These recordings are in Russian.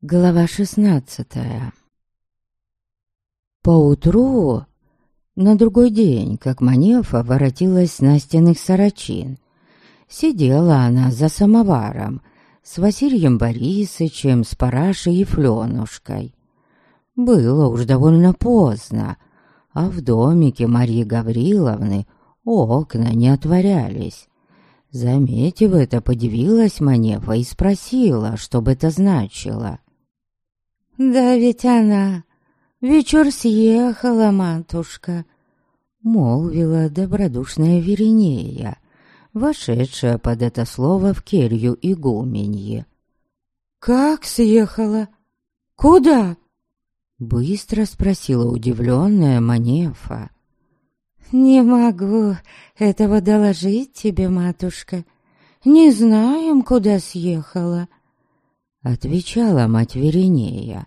Глава шестнадцатая Поутру, на другой день, как Манефа воротилась с Настиных сорочин, сидела она за самоваром с Василием Борисычем, с Парашей и Фленушкой. Было уж довольно поздно, а в домике Марьи Гавриловны окна не отворялись. Заметив это, подивилась Манефа и спросила, что бы это значило. «Да ведь она вечер съехала, матушка», — молвила добродушная Веринея, вошедшая под это слово в келью игуменье. «Как съехала? Куда?» — быстро спросила удивленная Манефа. «Не могу этого доложить тебе, матушка. Не знаем, куда съехала», — отвечала мать Веринея.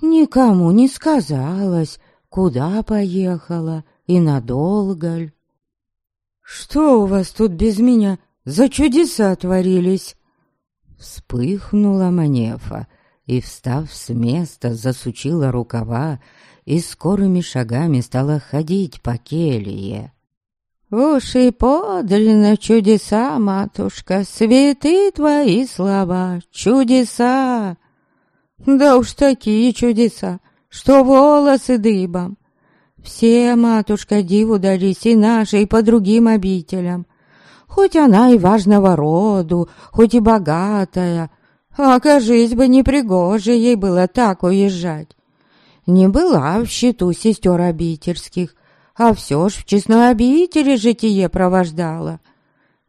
«Никому не сказалось, куда поехала и надолго ль». «Что у вас тут без меня за чудеса творились?» Вспыхнула Манефа и, встав с места, засучила рукава и скорыми шагами стала ходить по келье. «Уж и подлинно чудеса, матушка, святы твои слова, чудеса!» «Да уж такие чудеса, что волосы дыбом!» Все, матушка, диву дались и наши, и по другим обителям. Хоть она и важного роду, хоть и богатая, а, кажись бы, непригоже ей было так уезжать. Не была в счету сестер обительских, а все ж в честной обители житие провождала.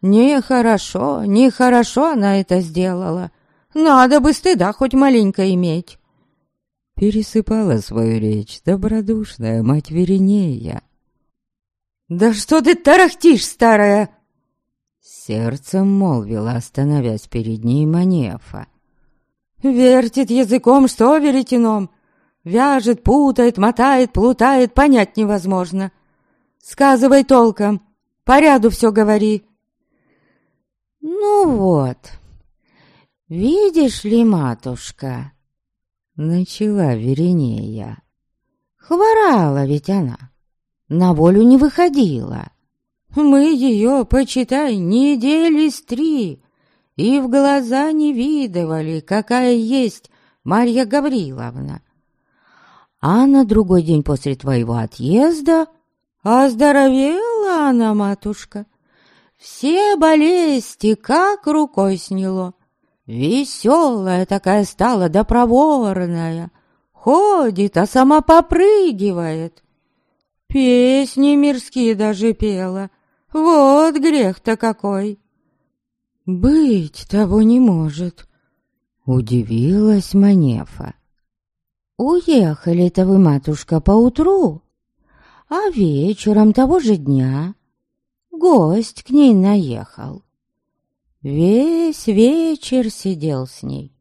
Нехорошо, нехорошо она это сделала. Надо бы стыда хоть маленько иметь. Пересыпала свою речь добродушная мать Веринея. «Да что ты тарахтишь, старая!» Сердцем молвила, остановясь перед ней Манефа. «Вертит языком, что веретеном? Вяжет, путает, мотает, плутает, понять невозможно. Сказывай толком, по ряду все говори». «Ну вот, видишь ли, матушка, Начала Веринея. Хворала ведь она, на волю не выходила. Мы ее, почитай, недели с три, и в глаза не видывали, какая есть Марья Гавриловна. А на другой день после твоего отъезда оздоровела она, матушка. Все болезни как рукой сняло. Веселая такая стала, да проворная. Ходит, а сама попрыгивает. Песни мирские даже пела. Вот грех-то какой. Быть того не может. Удивилась Манефа. Уехали-то вы, матушка, поутру, а вечером того же дня гость к ней наехал. Весь вечер сидел с ней.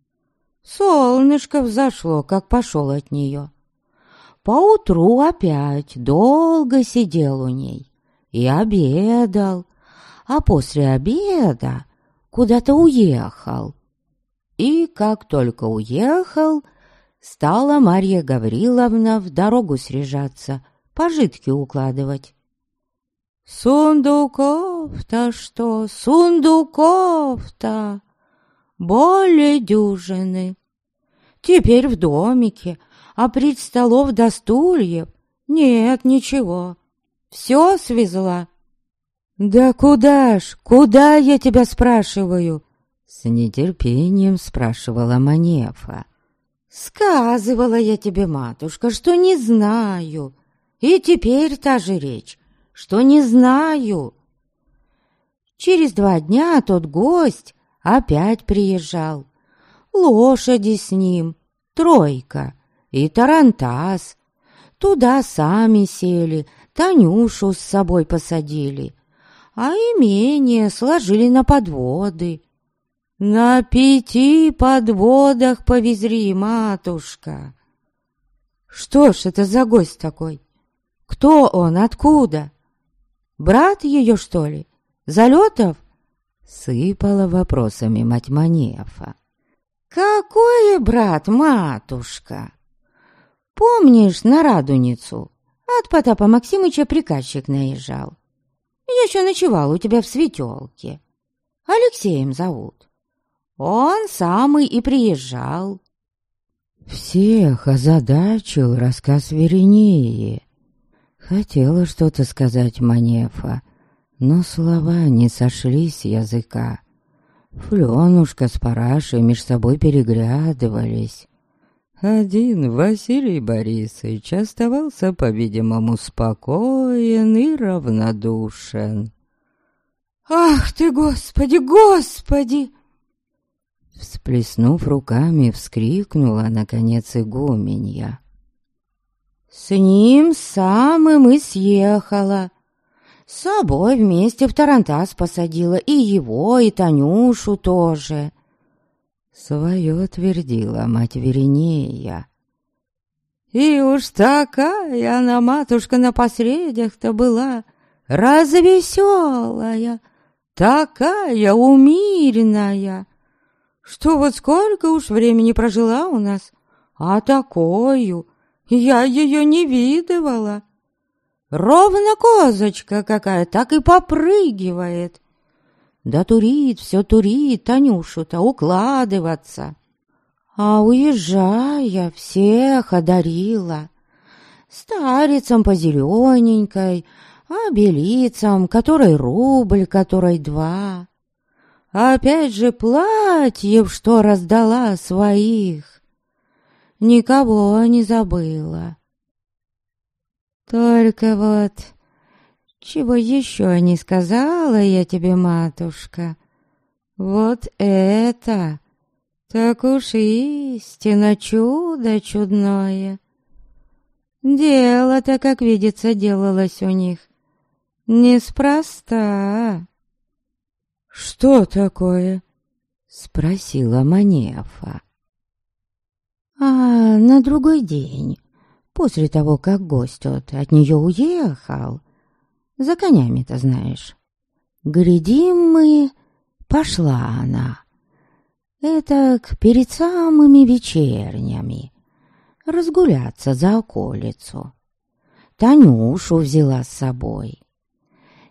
Солнышко взошло, как пошел от нее. Поутру опять долго сидел у ней и обедал, а после обеда куда-то уехал. И как только уехал, стала Марья Гавриловна в дорогу срежаться, пожитки укладывать. Сундуков-то что, сундуков-то, более дюжины. Теперь в домике, а пред столов до стульев нет ничего. Все свезла. Да куда ж, куда я тебя спрашиваю? С нетерпением спрашивала Манефа. Сказывала я тебе, матушка, что не знаю. И теперь та же речь что не знаю. Через два дня тот гость опять приезжал. Лошади с ним, тройка и тарантас. Туда сами сели, Танюшу с собой посадили, а имение сложили на подводы. На пяти подводах повезли, матушка. Что ж это за гость такой? Кто он, откуда? Брат ее, что ли? Залетов?» Сыпала вопросами мать Манефа. «Какой брат, матушка? Помнишь на Радуницу? От Потапа Максимыча приказчик наезжал. Еще ночевал у тебя в светелке. Алексеем зовут. Он самый и приезжал». Всех озадачил рассказ Веренеи. Хотела что-то сказать Манефа, но слова не сошли с языка. Фленушка с Парашей меж собой переглядывались. Один Василий Борисович оставался, по-видимому, спокоен и равнодушен. «Ах ты, Господи, Господи!» Всплеснув руками, вскрикнула, наконец, игуменья. «С ним самым и съехала. С собой вместе в Тарантас посадила и его, и Танюшу тоже». Свое твердила мать Веринея. И уж такая она, матушка, на посредях-то была, развеселая, такая умиренная, что вот сколько уж времени прожила у нас, а такую я ее не видывала. Ровно козочка какая, так и попрыгивает. Да турит, все турит Танюшу-то укладываться. А уезжая, всех одарила. Старицам по зелененькой, а белицам, которой рубль, которой два. Опять же платьев, что раздала своих. Никого не забыла. Только вот, чего еще не сказала я тебе, матушка, вот это, так уж истинно чудо чудное. Дело-то, как видится, делалось у них неспроста. «Что такое?» — спросила Манефа. «А на другой день, после того, как гость от, от нее уехал, за конями-то знаешь, глядим мы, пошла она. Это перед самыми вечернями, разгуляться за околицу. Танюшу взяла с собой.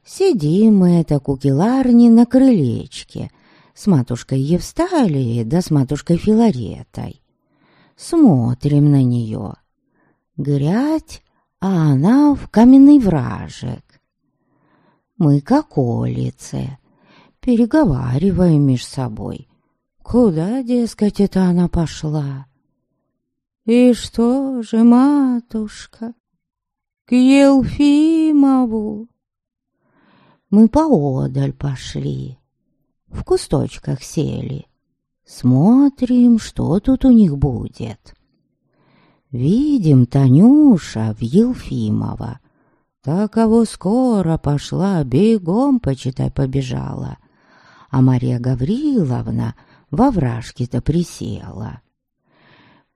Сидим мы это кукиларни на крылечке с матушкой Евсталией да с матушкой Филаретой. Смотрим на нее. Грядь, а она в каменный вражек. Мы как улице, переговариваем меж собой. Куда, дескать, это она пошла? И что же, матушка, к Елфимову? Мы поодаль пошли, в кусточках сели. Смотрим, что тут у них будет. Видим, Танюша в Елфимова. Таково скоро пошла, бегом, почитай, побежала. А Мария Гавриловна во вражке-то присела.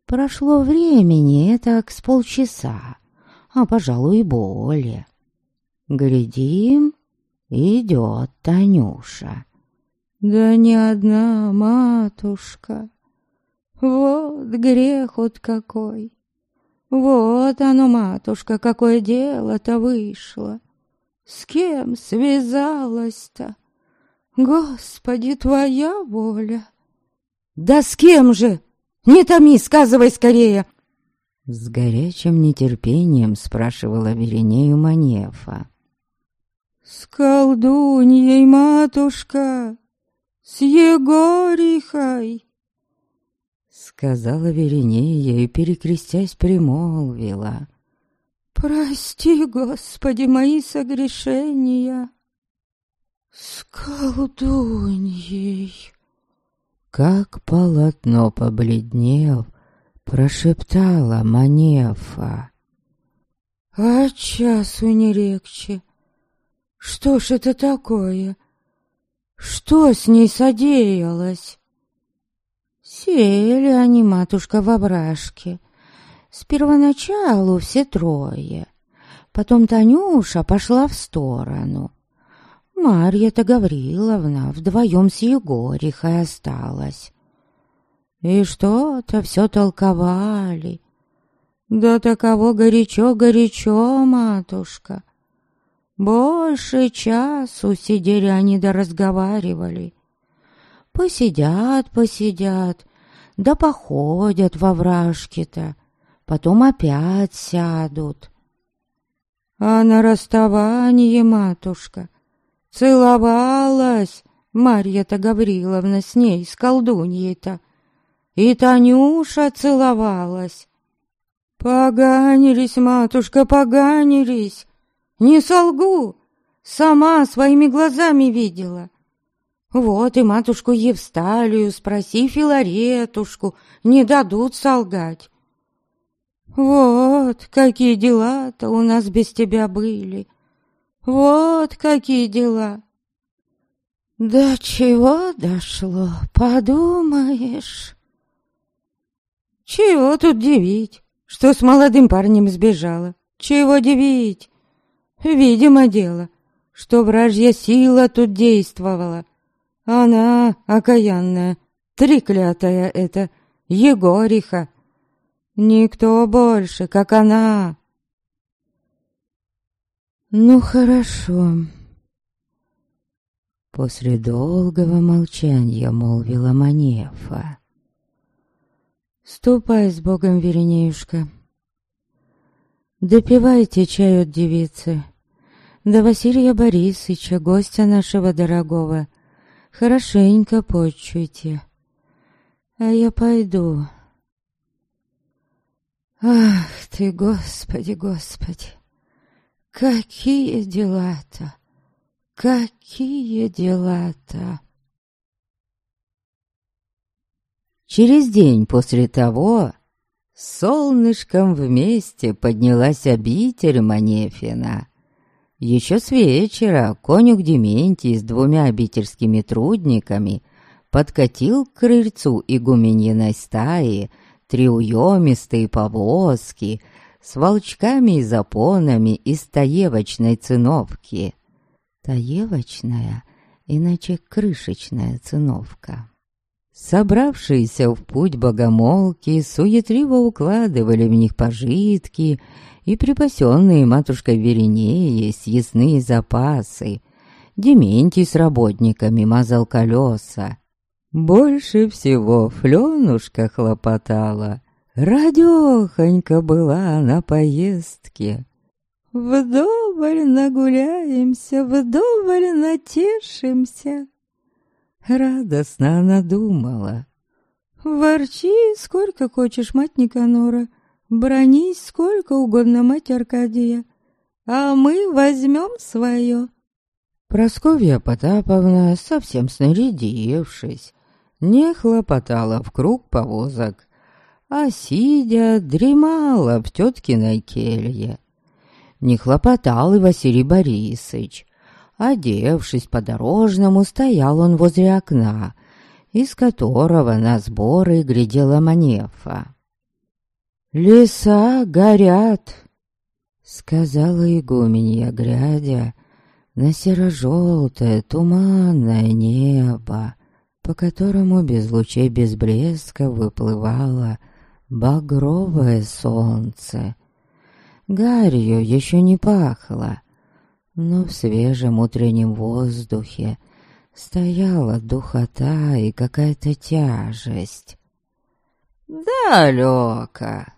Прошло времени, так с полчаса, а, пожалуй, и более. Глядим, идет Танюша. Да не одна матушка. Вот грех вот какой. Вот оно, матушка, какое дело-то вышло. С кем связалась-то? Господи, твоя воля. Да с кем же? Не томи, сказывай скорее. С горячим нетерпением спрашивала Веренею Манефа. «С колдуньей, матушка, с Егорихой!» Сказала Веринея и, перекрестясь, примолвила. «Прости, Господи, мои согрешения!» «С колдуньей!» Как полотно побледнев, прошептала Манефа. «А часу не легче!» Что ж это такое? Что с ней содеялось? Сели они, матушка, в ображке. С первоначалу все трое. Потом Танюша пошла в сторону. Марья-то Гавриловна вдвоем с Егорихой осталась. И что-то все толковали. Да таково горячо-горячо, матушка. Больше часу сидели они да разговаривали. Посидят, посидят, да походят во вражке-то, потом опять сядут. А на расставании, матушка, целовалась Марья-то Гавриловна с ней, с колдуньей-то, и Танюша целовалась. Поганились, матушка, поганились, не солгу, сама своими глазами видела. Вот и матушку Евсталию спроси Филаретушку, не дадут солгать. Вот какие дела-то у нас без тебя были. Вот какие дела. Да чего дошло, подумаешь. Чего тут дивить, что с молодым парнем сбежала? Чего дивить? Видимо дело, что вражья сила тут действовала. Она окаянная, треклятая эта, Егориха. Никто больше, как она. Ну, хорошо. После долгого молчания молвила Манефа. «Ступай с Богом, Веренеюшка. Допивайте чай от девицы. Да Василия Борисовича, гостя нашего дорогого, хорошенько почуйте. А я пойду. Ах ты, Господи, Господи, какие дела-то, какие дела-то. Через день после того солнышком вместе поднялась обитель Манефина. Еще с вечера конюк Дементий с двумя обительскими трудниками подкатил к крыльцу игуменьиной стаи три уемистые повозки с волчками и запонами из таевочной циновки. Таевочная, иначе крышечная циновка. Собравшиеся в путь богомолки суетливо укладывали в них пожитки и припасенные матушкой Веринеей съестные запасы. Дементий с работниками мазал колеса. Больше всего Фленушка хлопотала. Радёхонька была на поездке. Вдоволь нагуляемся, вдоволь натешимся. Радостно она думала. Ворчи, сколько хочешь, мать Никанора, Бронись сколько угодно, мать Аркадия, а мы возьмем свое. Просковья Потаповна, совсем снарядившись, не хлопотала в круг повозок, а сидя дремала в теткиной келье. Не хлопотал и Василий Борисович. Одевшись по-дорожному, стоял он возле окна, из которого на сборы глядела Манефа. «Леса горят!» — сказала игуменья, глядя на серо-желтое туманное небо, по которому без лучей без блеска выплывало багровое солнце. Гарью еще не пахло, но в свежем утреннем воздухе стояла духота и какая-то тяжесть. «Далеко!» —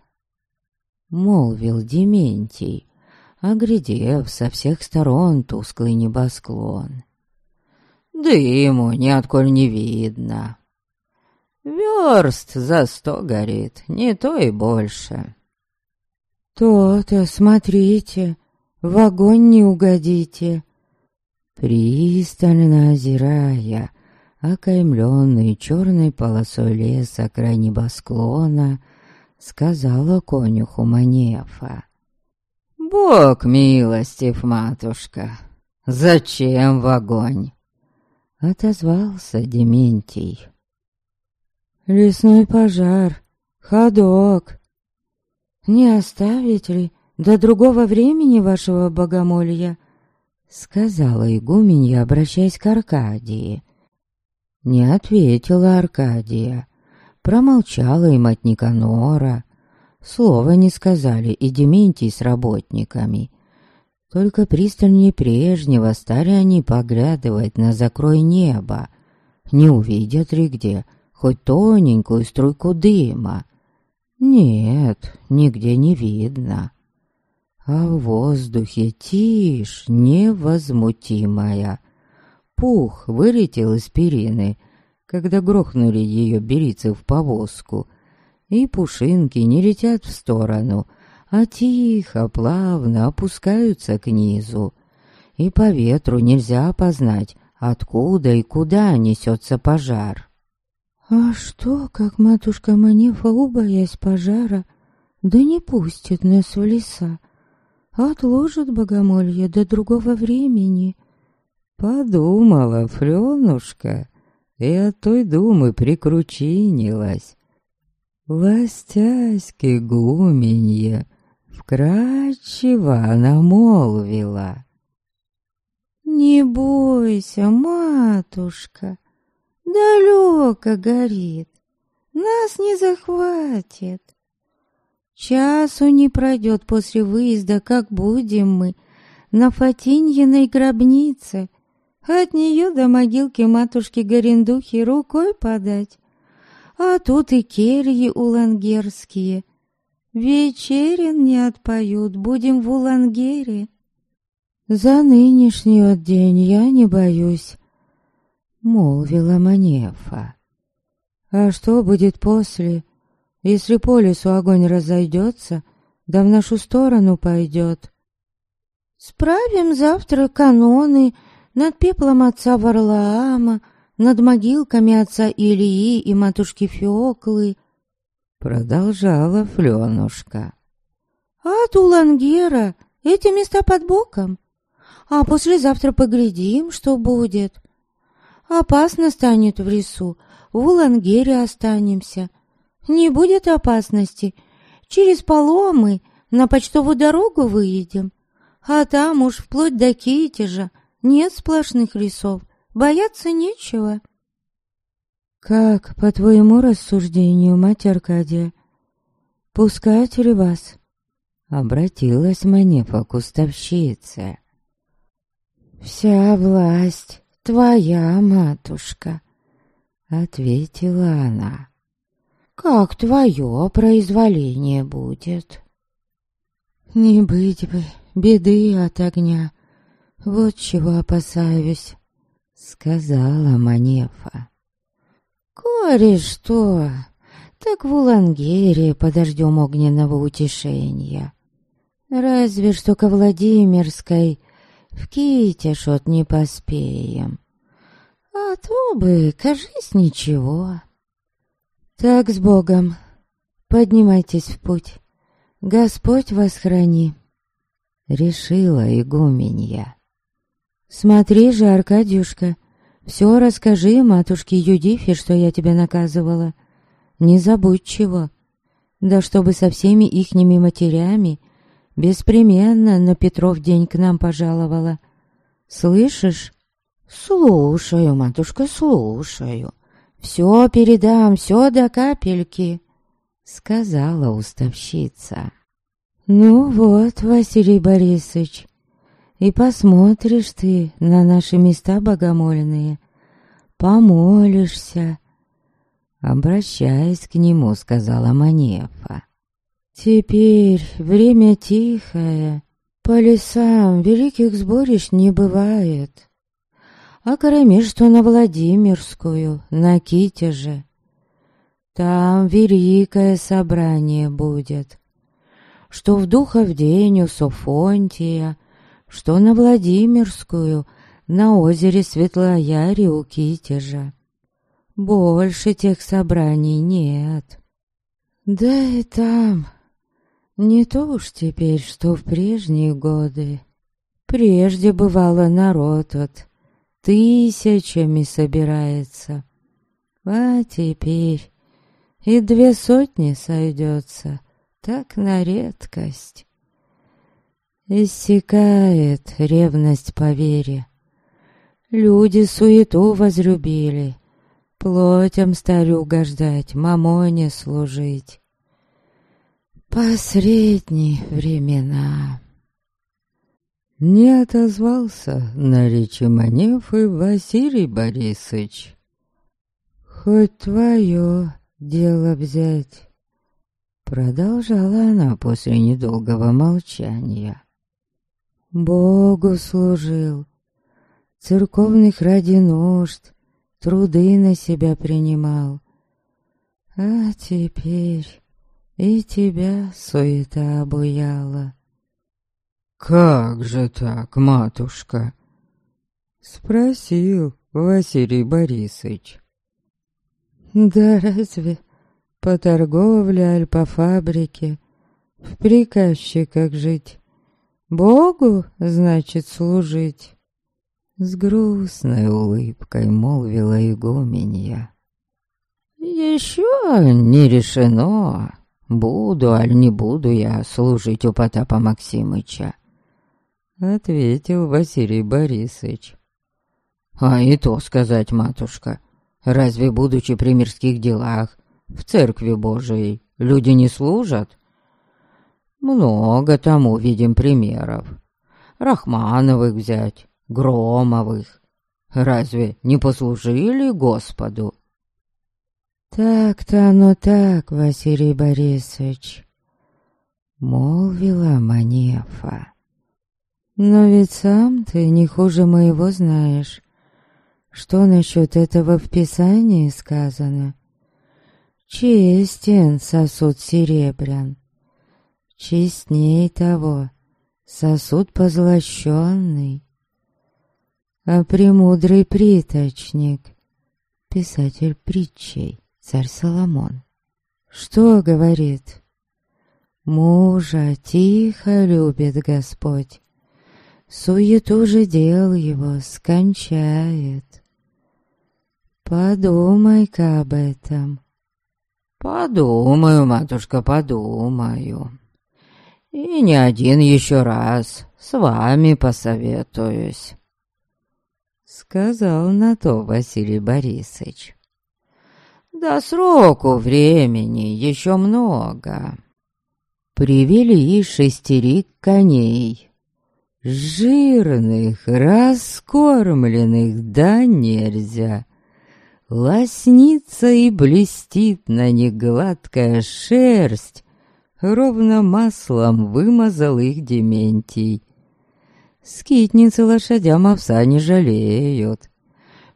молвил Дементий, оглядев со всех сторон тусклый небосклон. «Дыму ниотколь не видно. Верст за сто горит, не то и больше». «То-то, смотрите, в огонь не угодите!» Пристально озирая, окаймленный черной полосой леса край небосклона, сказала конюху Манефа. «Бог милостив, матушка, зачем в огонь?» Отозвался Дементий. «Лесной пожар, ходок. Не оставить ли до другого времени вашего богомолья?» Сказала игуменья, обращаясь к Аркадии. Не ответила Аркадия, Промолчала и мать Никанора. Слова не сказали и Дементий с работниками. Только пристальнее прежнего стали они поглядывать на закрой неба. Не увидят ли где хоть тоненькую струйку дыма? Нет, нигде не видно. А в воздухе тишь невозмутимая. Пух вылетел из перины, когда грохнули ее берицы в повозку, и пушинки не летят в сторону, а тихо, плавно опускаются к низу. И по ветру нельзя опознать, откуда и куда несется пожар. А что, как матушка Манефа, убоясь пожара, да не пустит нас в леса, отложит богомолье до другого времени? Подумала Фрёнушка, и от той думы прикручинилась. Властяськи гуменье, вкрадчиво она молвила. «Не бойся, матушка, далеко горит, нас не захватит. Часу не пройдет после выезда, как будем мы на Фатиньиной гробнице, от нее до могилки матушки Горендухи рукой подать. А тут и кельи улангерские. Вечерин не отпоют, будем в Улангере. За нынешний день я не боюсь, молвила Манефа. А что будет после, если по лесу огонь разойдется, да в нашу сторону пойдет? Справим завтра каноны, над пеплом отца Варлаама, над могилками отца Илии и матушки Феоклы. Продолжала Флёнушка. А от Улангера эти места под боком. А послезавтра поглядим, что будет. Опасно станет в лесу, в Улангере останемся. Не будет опасности. Через поломы на почтовую дорогу выедем. А там уж вплоть до Китежа нет сплошных лесов, бояться нечего. Как, по твоему рассуждению, мать Аркадия, пускать ли вас? Обратилась Манефа к уставщице. Вся власть твоя, матушка, ответила она. Как твое произволение будет? Не быть бы беды от огня, «Вот чего опасаюсь», — сказала Манефа. «Коре что, так в Улангере подождем огненного утешения. Разве что ко Владимирской в Китешот не поспеем. А то бы, кажись, ничего. Так с Богом, поднимайтесь в путь. Господь вас храни», — решила игуменья. «Смотри же, Аркадюшка, все расскажи матушке Юдифе, что я тебе наказывала. Не забудь чего. Да чтобы со всеми ихними матерями беспременно на Петров день к нам пожаловала. Слышишь?» «Слушаю, матушка, слушаю. Все передам, все до капельки», — сказала уставщица. «Ну вот, Василий Борисович, и посмотришь ты на наши места богомольные, помолишься. Обращаясь к нему, сказала Манефа. Теперь время тихое, по лесам великих сборищ не бывает. А кормишь что на Владимирскую, на Китеже. Там великое собрание будет, что в духов день у Софонтия, что на Владимирскую, на озере Светлояре у Китежа. Больше тех собраний нет. Да и там не то уж теперь, что в прежние годы. Прежде бывало народ вот тысячами собирается, а теперь и две сотни сойдется, так на редкость. Иссякает ревность по вере. Люди суету возлюбили, плотям старю угождать, мамоне служить. Посредние времена. Не отозвался на речи Манефы Василий Борисович. Хоть твое дело взять. Продолжала она после недолгого молчания. Богу служил, церковных ради нужд, труды на себя принимал. А теперь и тебя суета обуяла. «Как же так, матушка?» Спросил Василий Борисович. «Да разве по торговле, аль по фабрике, в приказчиках жить? Богу, значит, служить?» С грустной улыбкой молвила игуменья. «Еще не решено, буду, аль не буду я служить у Потапа Максимыча. Ответил Василий Борисович. А и то сказать, матушка, разве, будучи при мирских делах, в церкви Божией люди не служат? Много тому видим примеров. Рахмановых взять, Громовых. Разве не послужили Господу? Так-то оно так, Василий Борисович, молвила Манефа. Но ведь сам ты не хуже моего знаешь, что насчет этого в Писании сказано. Честен сосуд серебрян, честней того сосуд позлощенный. А премудрый приточник, писатель притчей, царь Соломон, что говорит? Мужа тихо любит Господь, суету же дел его скончает. Подумай-ка об этом. Подумаю, матушка, подумаю. И не один еще раз с вами посоветуюсь. Сказал на то Василий Борисович. До сроку времени еще много. Привели шестерик коней жирных, раскормленных, да нельзя. Лоснится и блестит на них гладкая шерсть, ровно маслом вымазал их Дементий. Скитницы лошадям овса не жалеют.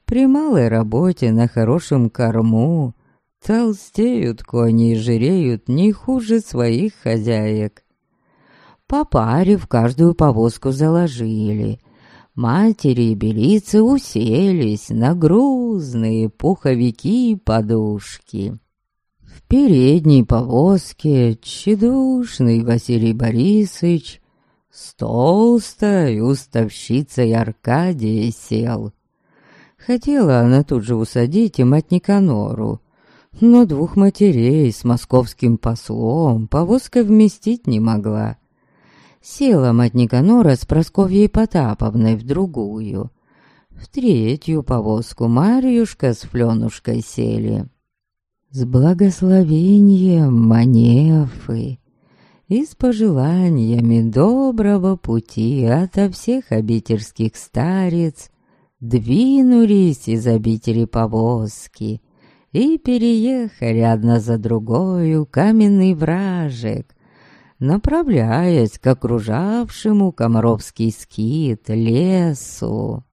При малой работе на хорошем корму толстеют кони и жиреют не хуже своих хозяек. По паре в каждую повозку заложили. Матери и белицы уселись на грузные пуховики и подушки. Передней повозке тщедушный Василий Борисович с толстой уставщицей Аркадией сел. Хотела она тут же усадить и мать Никанору, но двух матерей с московским послом повозка вместить не могла села мать Никанора с Просковьей Потаповной в другую. В третью повозку Марьюшка с Фленушкой сели. С благословением Манефы и с пожеланиями доброго пути ото всех обительских старец двинулись из обители повозки и переехали одна за другою каменный вражек, направляясь к окружавшему Комаровский скит лесу.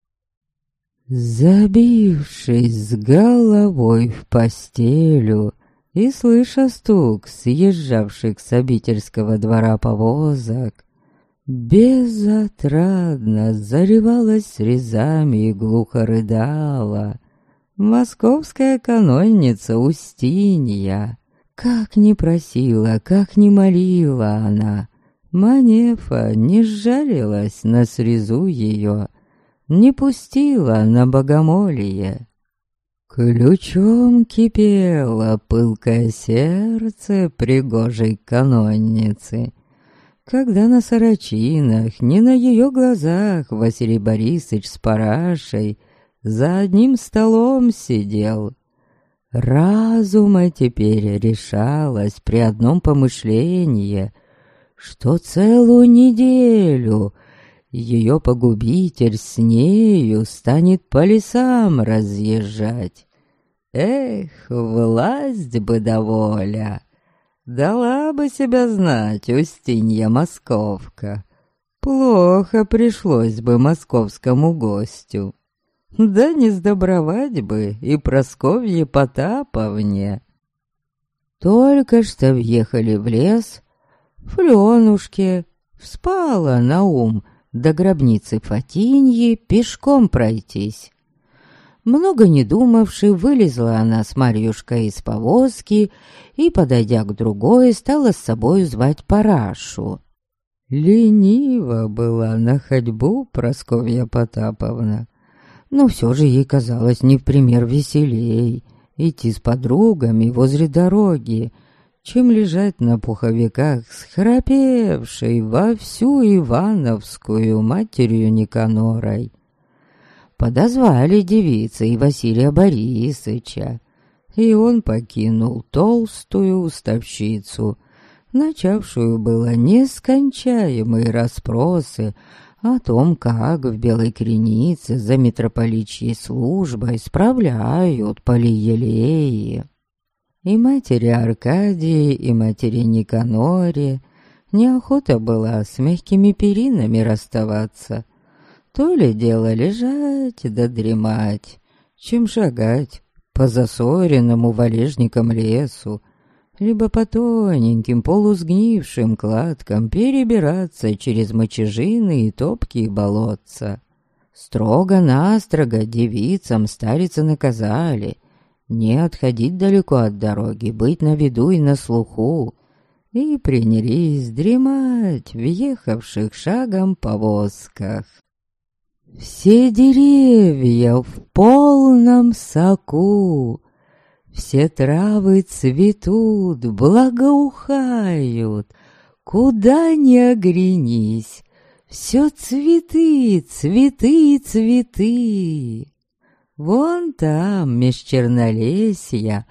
Забившись с головой в постелю и слыша стук съезжавших с обительского двора повозок, безотрадно заревалась срезами и глухо рыдала московская канонница Устинья, как ни просила, как ни молила она, Манефа не сжалилась на срезу ее, не пустила на богомолье. Ключом кипело пылкое сердце пригожей канонницы, когда на сорочинах, не на ее глазах Василий Борисович с парашей за одним столом сидел — разума теперь решалось при одном помышлении, что целую неделю ее погубитель с нею станет по лесам разъезжать. Эх, власть бы доволя! Дала бы себя знать Устинья Московка. Плохо пришлось бы московскому гостю. Да не сдобровать бы и Просковье Потаповне. Только что въехали в лес, Флёнушке вспала на ум до гробницы Фатиньи пешком пройтись. Много не думавши, вылезла она с Марьюшкой из повозки и, подойдя к другой, стала с собой звать Парашу. Ленива была на ходьбу Просковья Потаповна, но все же ей казалось не в пример веселей идти с подругами возле дороги, чем лежать на пуховиках с храпевшей во всю Ивановскую матерью Никанорой. Подозвали девицы и Василия Борисыча, и он покинул толстую уставщицу, начавшую было нескончаемые расспросы о том, как в Белой Кренице за митрополичьей службой справляют полиелеи. И матери Аркадии, и матери Никаноре неохота была с мягкими перинами расставаться. То ли дело лежать да дремать, чем шагать по засоренному валежникам лесу, либо по тоненьким полусгнившим кладкам перебираться через мочежины и топкие болотца. Строго-настрого девицам старицы наказали не отходить далеко от дороги, быть на виду и на слуху, и принялись дремать в ехавших шагом повозках. Все деревья в полном соку, Все травы цветут, благоухают, Куда ни оглянись, все цветы, цветы, цветы. Вон там, меж чернолесья,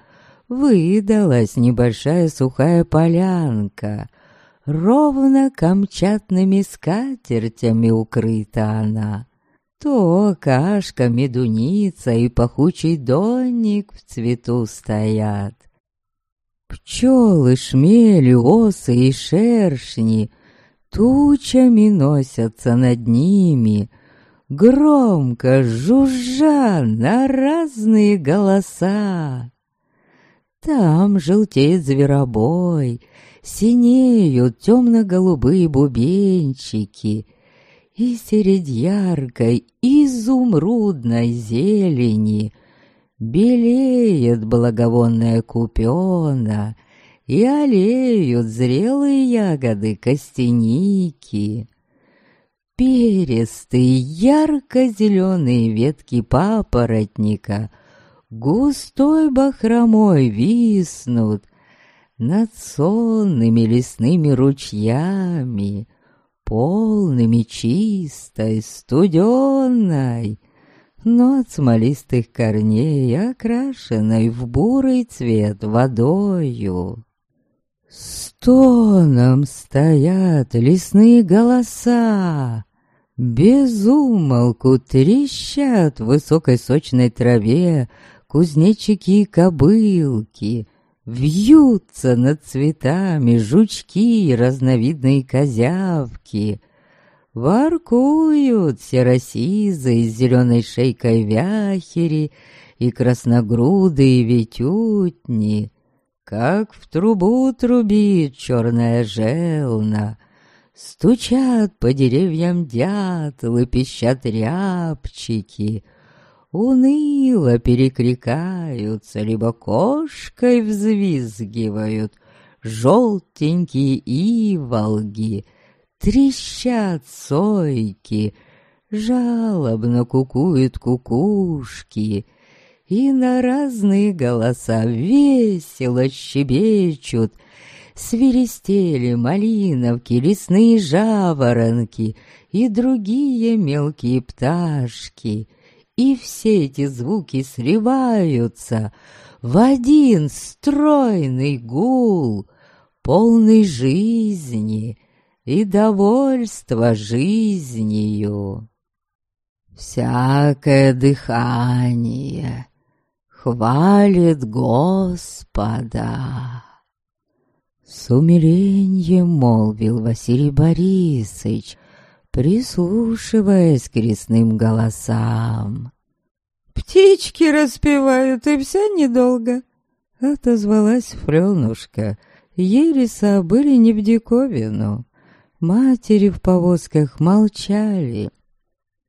выдалась небольшая сухая полянка. Ровно камчатными скатертями укрыта она. То кашка, медуница и пахучий донник в цвету стоят. Пчелы, шмели, осы и шершни тучами носятся над ними, громко жужжа на разные голоса. Там желтеет зверобой, синеют темно-голубые бубенчики — и средь яркой изумрудной зелени Белеет благовонная купена, И олеют зрелые ягоды костяники. Перистые ярко-зеленые ветки папоротника Густой бахромой виснут Над сонными лесными ручьями — полными чистой, студенной, но от смолистых корней, окрашенной в бурый цвет водою. Стоном стоят лесные голоса, Безумолку трещат в высокой сочной траве Кузнечики и кобылки — Вьются над цветами жучки и разновидные козявки. Воркуют серосизы с зеленой шейкой вяхери и красногрудые ветютни, Как в трубу трубит черная желна. Стучат по деревьям дятлы, пищат рябчики — уныло перекликаются, либо кошкой взвизгивают, желтенькие иволги, трещат сойки, жалобно кукуют кукушки, и на разные голоса весело щебечут, свиристели малиновки, лесные жаворонки и другие мелкие пташки — и все эти звуки сливаются в один стройный гул, полный жизни и довольства жизнью. Всякое дыхание хвалит Господа. С умилением молвил Василий Борисович, прислушиваясь к крестным голосам. «Птички распевают, и вся недолго», — отозвалась Фрёнушка. Ереса были не в диковину. Матери в повозках молчали.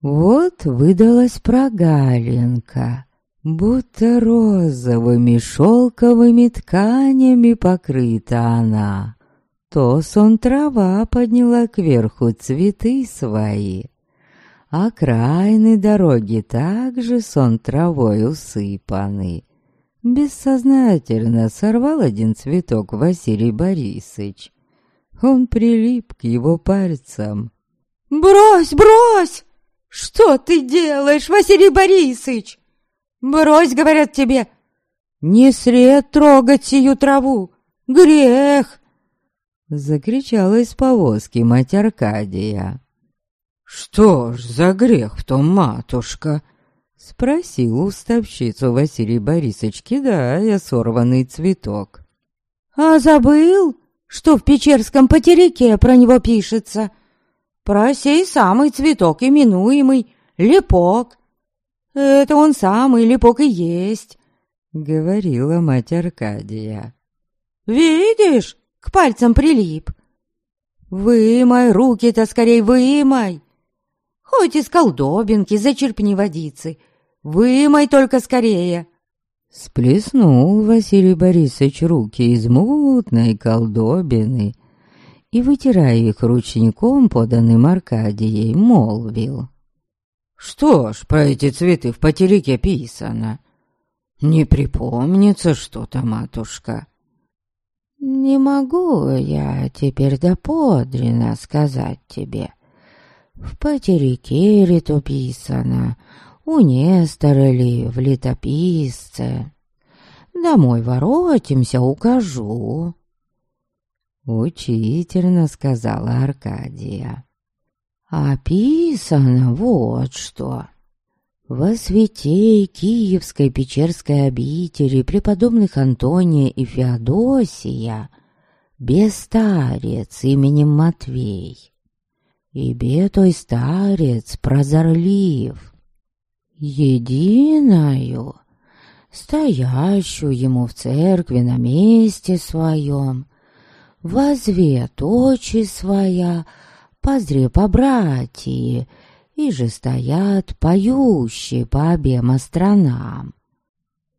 Вот выдалась прогалинка будто розовыми шелковыми тканями покрыта она. То сон трава подняла кверху цветы свои, а крайны дороги также сон травой усыпаны. Бессознательно сорвал один цветок Василий Борисович. Он прилип к его пальцам. «Брось, брось! Что ты делаешь, Василий Борисович?» «Брось, — говорят тебе, — не сред трогать сию траву! Грех!» Закричала из повозки мать Аркадия. «Что ж за грех в том, матушка?» Спросил уставщицу Василий Борисович, кидая сорванный цветок. «А забыл, что в Печерском потеряке про него пишется? Про сей самый цветок, именуемый Лепок. «Это он самый липок и есть», — говорила мать Аркадия. «Видишь, к пальцам прилип. Вымой руки-то скорей, вымой. Хоть из колдобинки зачерпни водицы, вымой только скорее». Сплеснул Василий Борисович руки из мутной колдобины и, вытирая их ручником, поданным Аркадией, молвил. Что ж про эти цветы в потерике писано? Не припомнится что-то, матушка. Не могу я теперь доподлинно сказать тебе. В потерике ли то писано, у Нестора ли, в летописце. Домой воротимся, укажу. Учительно сказала Аркадия. Описано вот что. Во свете Киевской Печерской обители преподобных Антония и Феодосия без старец именем Матвей. И той старец прозорлив, единою, стоящую ему в церкви на месте своем, возвет очи своя позре по братьи, и же стоят поющие по обеим сторонам.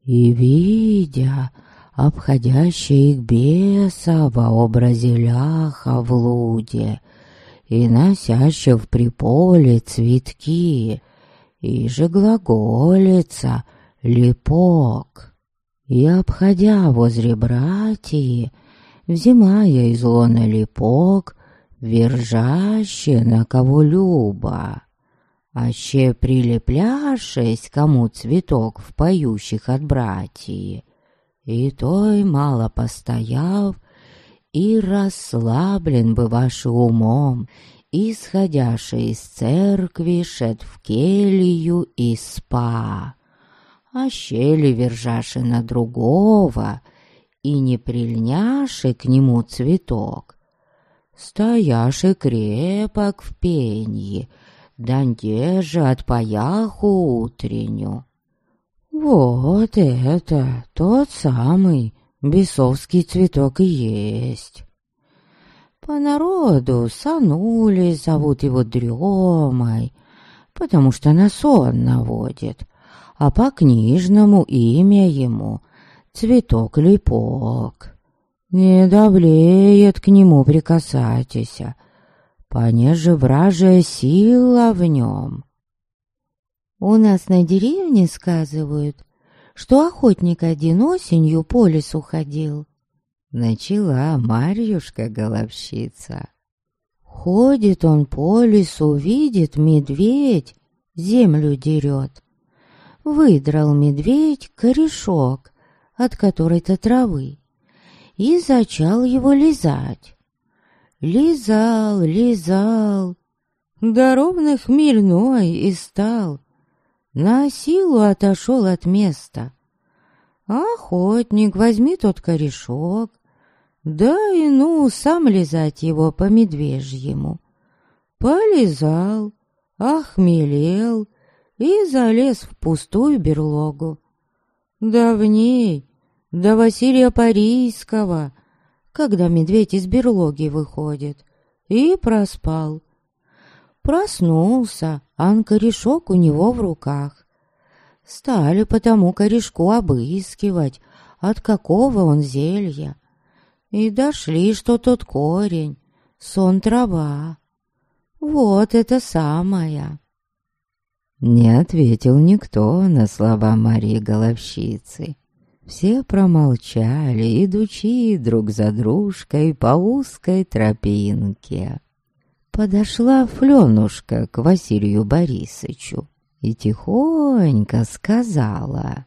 И, видя обходящие их беса во образе ляха в луде, и носящих в приполе цветки, и же глаголица липок. И, обходя возле братьи, взимая из лона липок, вержаще на кого люба, аще прилепляшесть кому цветок в поющих от братьи, и той мало постояв, и расслаблен бы ваш умом, исходяший из церкви шед в келью и спа, а щели вержаши на другого, и не прильняши к нему цветок, Стояши крепок в пенье, Данде же от паяху утренню. Вот это тот самый бесовский цветок и есть. По народу санули зовут его дремой, потому что на сон наводит, а по книжному имя ему цветок-липок. Не давлеет к нему прикасайтеся, понеже вражая сила в нем. У нас на деревне сказывают, что охотник один осенью по лесу ходил. Начала Марьюшка-головщица. Ходит он по лесу, видит медведь, землю дерет. Выдрал медведь корешок, от которой-то травы и зачал его лизать. Лизал, лизал, да ровно хмельной и стал. На силу отошел от места. Охотник, возьми тот корешок, да и ну сам лизать его по медвежьему. Полизал, охмелел и залез в пустую берлогу. Давней, до Василия Парийского, когда медведь из берлоги выходит, и проспал. Проснулся, ан корешок у него в руках. Стали по тому корешку обыскивать, от какого он зелья. И дошли, что тот корень, сон трава. Вот это самое. Не ответил никто на слова Марии Головщицы. Все промолчали, идучи друг за дружкой по узкой тропинке. Подошла Флёнушка к Василию Борисовичу и тихонько сказала.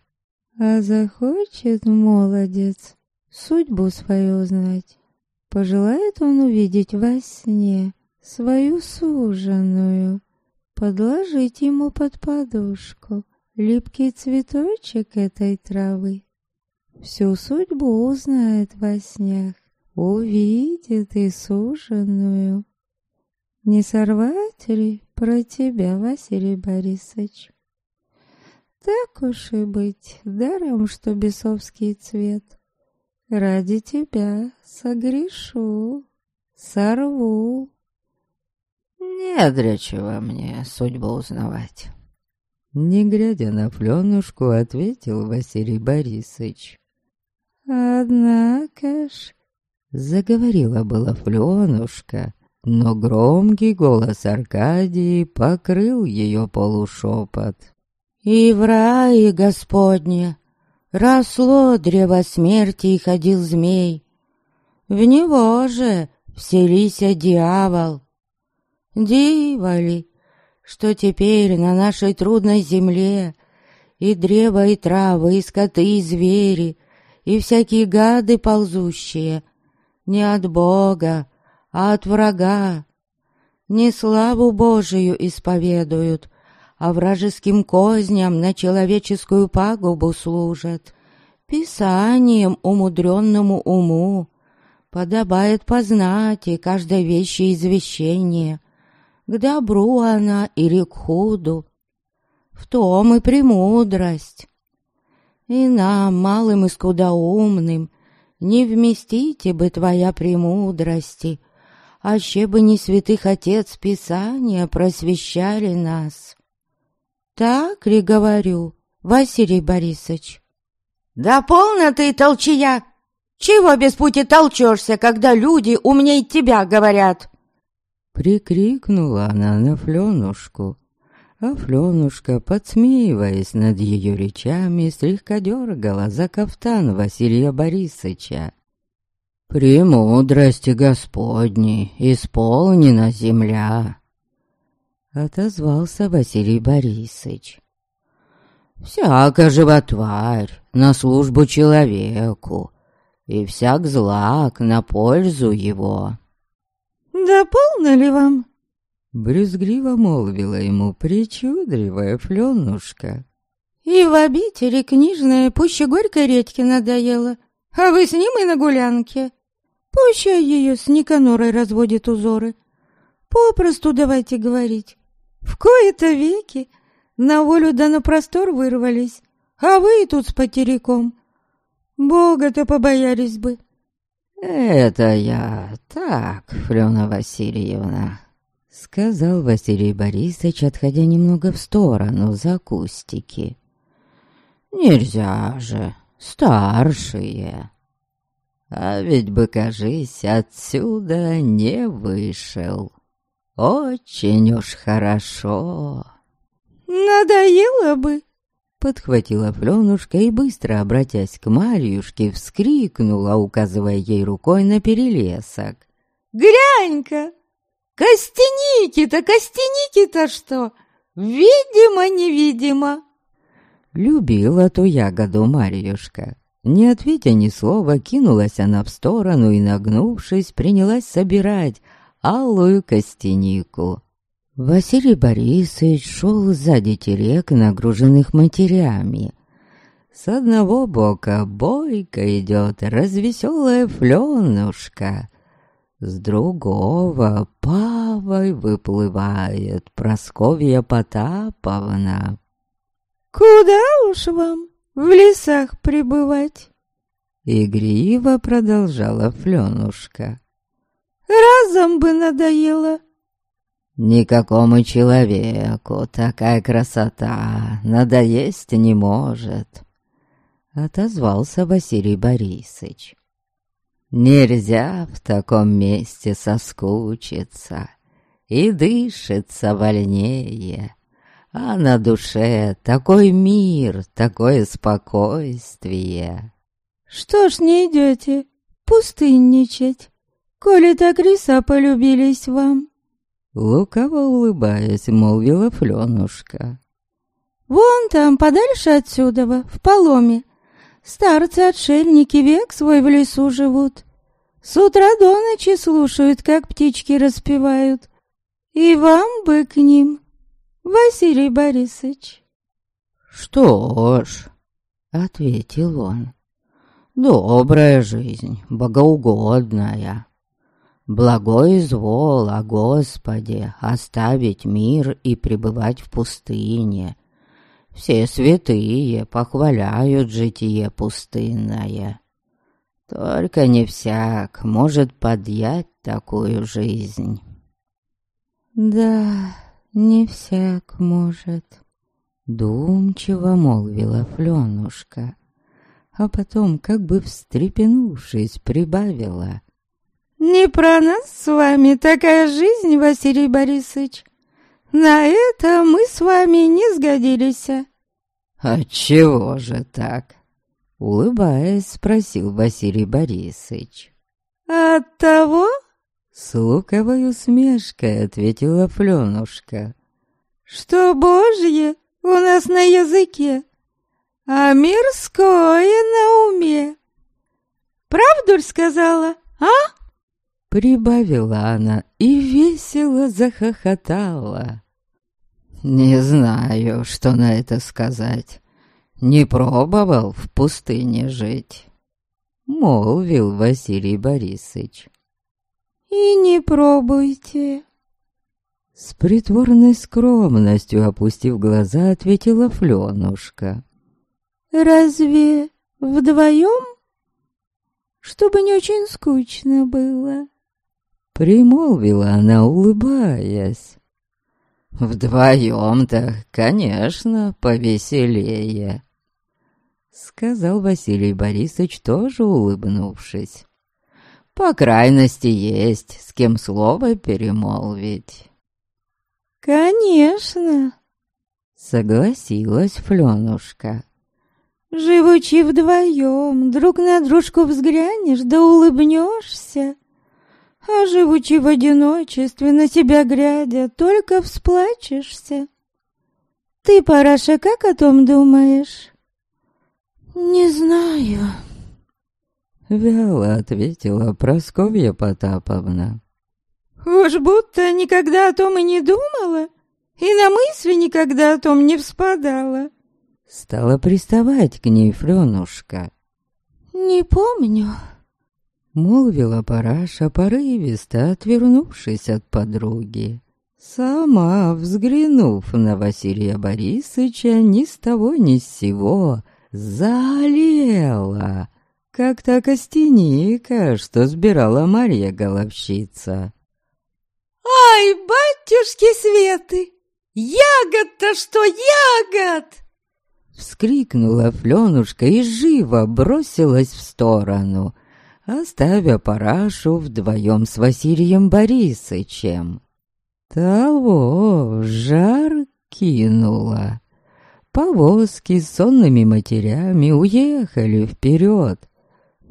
«А захочет молодец судьбу свою узнать, пожелает он увидеть во сне свою суженую, подложить ему под подушку липкий цветочек этой травы. Всю судьбу узнает во снях, увидит и суженую. Не сорвать ли про тебя, Василий Борисович? Так уж и быть, даром, что бесовский цвет. Ради тебя согрешу, сорву. Не для чего мне судьбу узнавать. Не глядя на Флёнушку, ответил Василий Борисович. Однако ж... Заговорила была Флёнушка, но громкий голос Аркадии покрыл ее полушепот. «И в рае Господне росло древо смерти и ходил змей. В него же вселися дьявол. Диво ли, что теперь на нашей трудной земле и древо, и травы, и скоты, и звери, и всякие гады ползущие, не от Бога, а от врага. Не славу Божию исповедуют, а вражеским козням на человеческую пагубу служат. Писанием умудренному уму подобает познать и каждой вещи извещение, к добру она или к худу. В том и премудрость. И нам, малым и скудоумным, не вместите бы твоя премудрости, аще бы не святых отец Писания просвещали нас. Так ли говорю, Василий Борисович? Да полно ты, толчия! Чего без пути толчешься, когда люди умней тебя говорят? Прикрикнула она на Флёнушку, а Флёнушка, подсмеиваясь над ее речами, слегка дергала за кафтан Василия Борисовича. «Премудрости Господней исполнена земля!» Отозвался Василий Борисович. «Всяка животварь на службу человеку, и всяк злак на пользу его». «Да полно ли вам?» Брюзгливо молвила ему причудливая Флёнушка. «И в обители книжная пуще горькой редьки надоела, а вы с ним и на гулянке. Пущай ее с Никанорой разводит узоры. Попросту давайте говорить. В кои-то веки на волю да на простор вырвались, а вы тут с потеряком. Бога-то побоялись бы». «Это я так, Флёна Васильевна», — сказал Василий Борисович, отходя немного в сторону за кустики. «Нельзя же, старшие. А ведь бы, кажись, отсюда не вышел. Очень уж хорошо». «Надоело бы», Подхватила Флёнушка и, быстро обратясь к Марьюшке, вскрикнула, указывая ей рукой на перелесок. «Глянь-ка! Костяники-то, костяники-то что? Видимо-невидимо!» Любила ту ягоду Марьюшка. Не ответя ни слова, кинулась она в сторону и, нагнувшись, принялась собирать алую костянику. Василий Борисович шел сзади терек, нагруженных матерями. С одного бока бойко идет развеселая фленушка, с другого павой выплывает Просковья Потаповна. «Куда уж вам в лесах пребывать?» Игриво продолжала Фленушка. «Разом бы надоело». «Никакому человеку такая красота надоесть не может», — отозвался Василий Борисович. «Нельзя в таком месте соскучиться, и дышится вольнее, а на душе такой мир, такое спокойствие». «Что ж не идете пустынничать, коли так риса полюбились вам?» Лукаво улыбаясь, молвила Флёнушка. «Вон там, подальше отсюда, в поломе, старцы-отшельники век свой в лесу живут. С утра до ночи слушают, как птички распевают. И вам бы к ним, Василий Борисович». «Что ж», — ответил он, — «добрая жизнь, богоугодная». Благой звол о Господе оставить мир и пребывать в пустыне. Все святые похваляют житие пустынное. Только не всяк может подъять такую жизнь. Да, не всяк может, думчиво молвила Фленушка, а потом, как бы встрепенувшись, прибавила — не про нас с вами такая жизнь, Василий Борисович. На это мы с вами не сгодились. Отчего же так? Улыбаясь, спросил Василий Борисович. От того? С луковой усмешкой ответила Фленушка. Что Божье у нас на языке, а мирское на уме. Правду сказала, а? Прибавила она и весело захохотала. «Не знаю, что на это сказать. Не пробовал в пустыне жить», — молвил Василий Борисович. «И не пробуйте». С притворной скромностью, опустив глаза, ответила Флёнушка. «Разве вдвоем? Чтобы не очень скучно было». Примолвила она, улыбаясь. «Вдвоем-то, конечно, повеселее», — сказал Василий Борисович, тоже улыбнувшись. «По крайности есть, с кем слово перемолвить». «Конечно», — согласилась Флёнушка. «Живучи вдвоем, друг на дружку взглянешь, да улыбнешься, а живучи в одиночестве, на себя глядя, только всплачешься. Ты, Параша, как о том думаешь? Не знаю. Вяло ответила Просковья Потаповна. Уж будто никогда о том и не думала, и на мысли никогда о том не вспадала. Стала приставать к ней Фрёнушка. Не помню, Молвила параша, порывисто отвернувшись от подруги. Сама, взглянув на Василия Борисовича, ни с того ни с сего залила, как та костяника, что сбирала Марья Головщица. «Ай, батюшки Светы! Ягод-то что ягод!» Вскрикнула Флёнушка и живо бросилась в сторону, оставя парашу вдвоем с Василием Борисычем. Того жар кинула. Повозки с сонными матерями уехали вперед.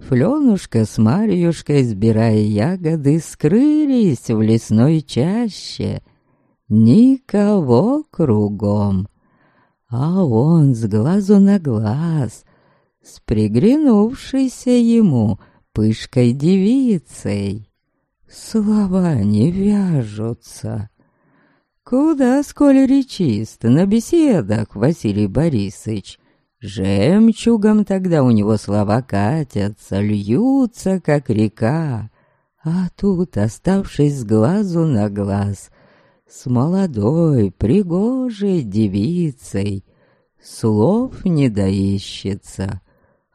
Фленушка с Марьюшкой, сбирая ягоды, скрылись в лесной чаще. Никого кругом. А он с глазу на глаз с приглянувшейся ему пышкой девицей. Слова не вяжутся. Куда сколь речист на беседах Василий Борисович. Жемчугом тогда у него слова катятся, льются, как река. А тут, оставшись с глазу на глаз, с молодой, пригожей девицей, слов не доищется,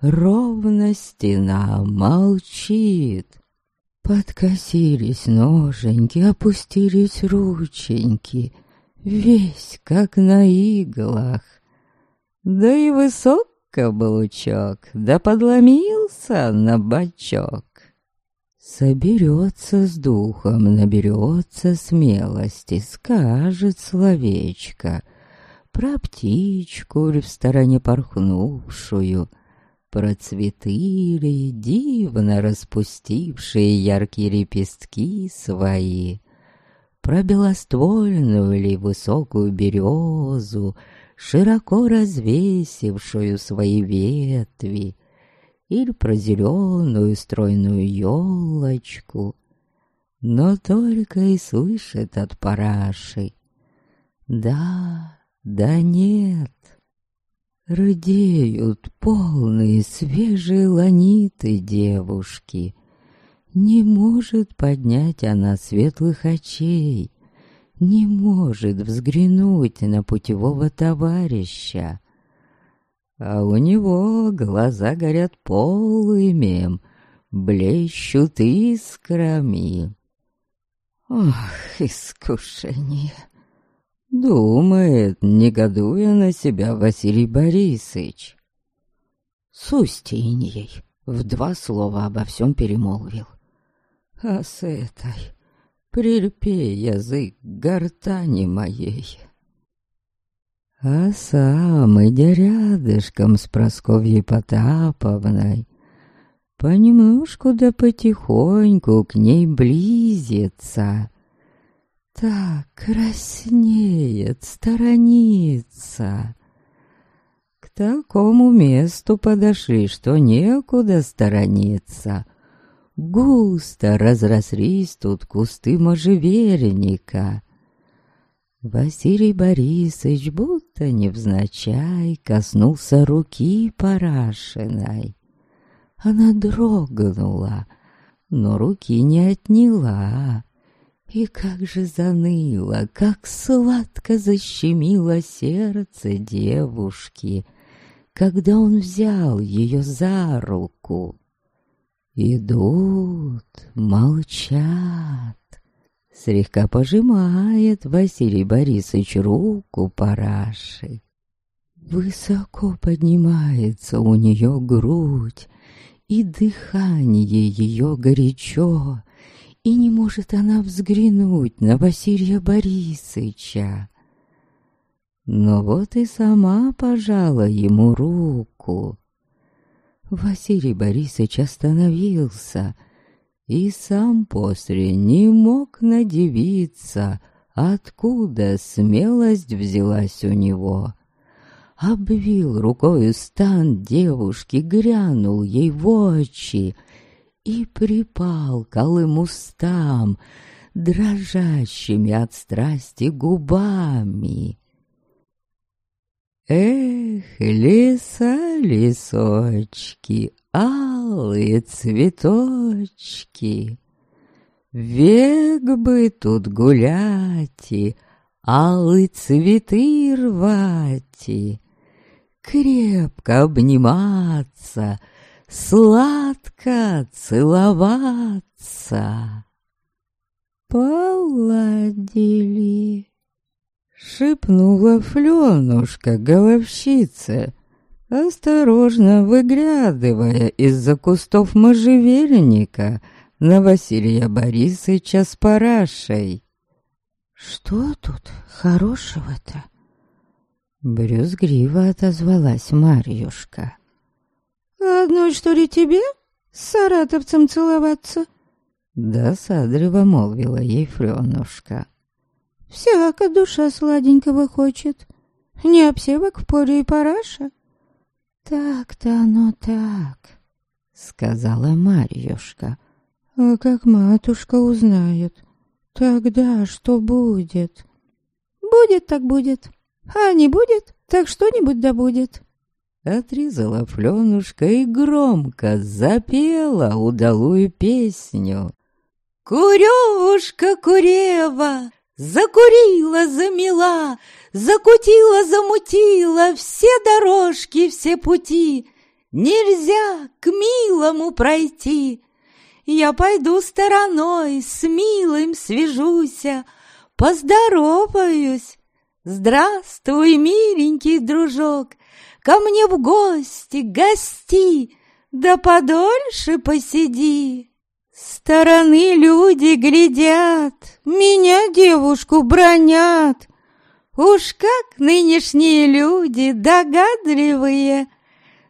ровно стена молчит. Подкосились ноженьки, опустились рученьки, весь как на иглах. Да и высок каблучок, да подломился на бочок. Соберется с духом, наберется смелости, скажет словечко Про птичку в стороне порхнувшую, Про цветы ли дивно распустившие яркие лепестки свои, Про белоствольную ли высокую березу, Широко развесившую свои ветви, или про зеленую стройную елочку, но только и слышит от параши. Да, да нет. Рдеют полные свежие ланиты девушки. Не может поднять она светлых очей, Не может взглянуть на путевого товарища а у него глаза горят полымем, блещут искрами. Ох, искушение! Думает, негодуя на себя Василий Борисович. С Устиньей в два слова обо всем перемолвил. А с этой прильпе язык гортани моей. А сам, идя рядышком с Просковьей Потаповной, Понемножку да потихоньку к ней близится. Так краснеет, сторонится. К такому месту подошли, что некуда сторониться. Густо разрослись тут кусты можжевельника. Василий Борисович будто невзначай коснулся руки Парашиной. Она дрогнула, но руки не отняла. И как же заныло, как сладко защемило сердце девушки, когда он взял ее за руку. Идут, молчат, Слегка пожимает Василий Борисович руку параши. Высоко поднимается у нее грудь, и дыхание ее горячо, и не может она взглянуть на Василия Борисовича. Но вот и сама пожала ему руку. Василий Борисович остановился — и сам после не мог надевиться, откуда смелость взялась у него. Обвил рукою стан девушки, грянул ей в очи и припал к алым устам, дрожащими от страсти губами. Эх, леса, лесочки, алые цветочки. Век бы тут гулять алые цветы рвать крепко обниматься, сладко целоваться. Поладили, шепнула Флёнушка головщица, осторожно выглядывая из-за кустов можжевельника на Василия Борисовича с парашей. «Что тут хорошего-то?» Брюзгриво отозвалась Марьюшка. «Одной, что ли, тебе с саратовцем целоваться?» Досадливо молвила ей Фрёнушка. «Всяко душа сладенького хочет. Не обсевок в поле и параша. Так-то оно так, сказала Марьюшка. А как матушка узнает, тогда что будет? Будет так будет, а не будет, так что-нибудь да будет. Отрезала Флёнушка и громко запела удалую песню. Куревушка Курева закурила, замела, закутила, замутила все дорожки, все пути. Нельзя к милому пройти. Я пойду стороной, с милым свяжуся, поздороваюсь. Здравствуй, миленький дружок, ко мне в гости, гости, да подольше посиди. Стороны люди глядят, меня девушку бронят. Уж как нынешние люди догадливые,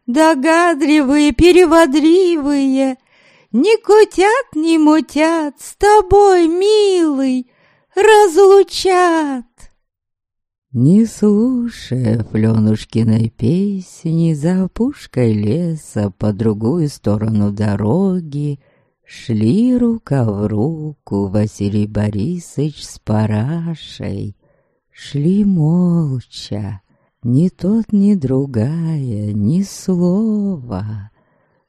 догадливые, переводривые, не кутят, не мутят, с тобой, милый, разлучат. Не слушая Флёнушкиной песни, за опушкой леса по другую сторону дороги Шли рука в руку Василий Борисович с Парашей. Шли молча, ни тот, ни другая, ни слова.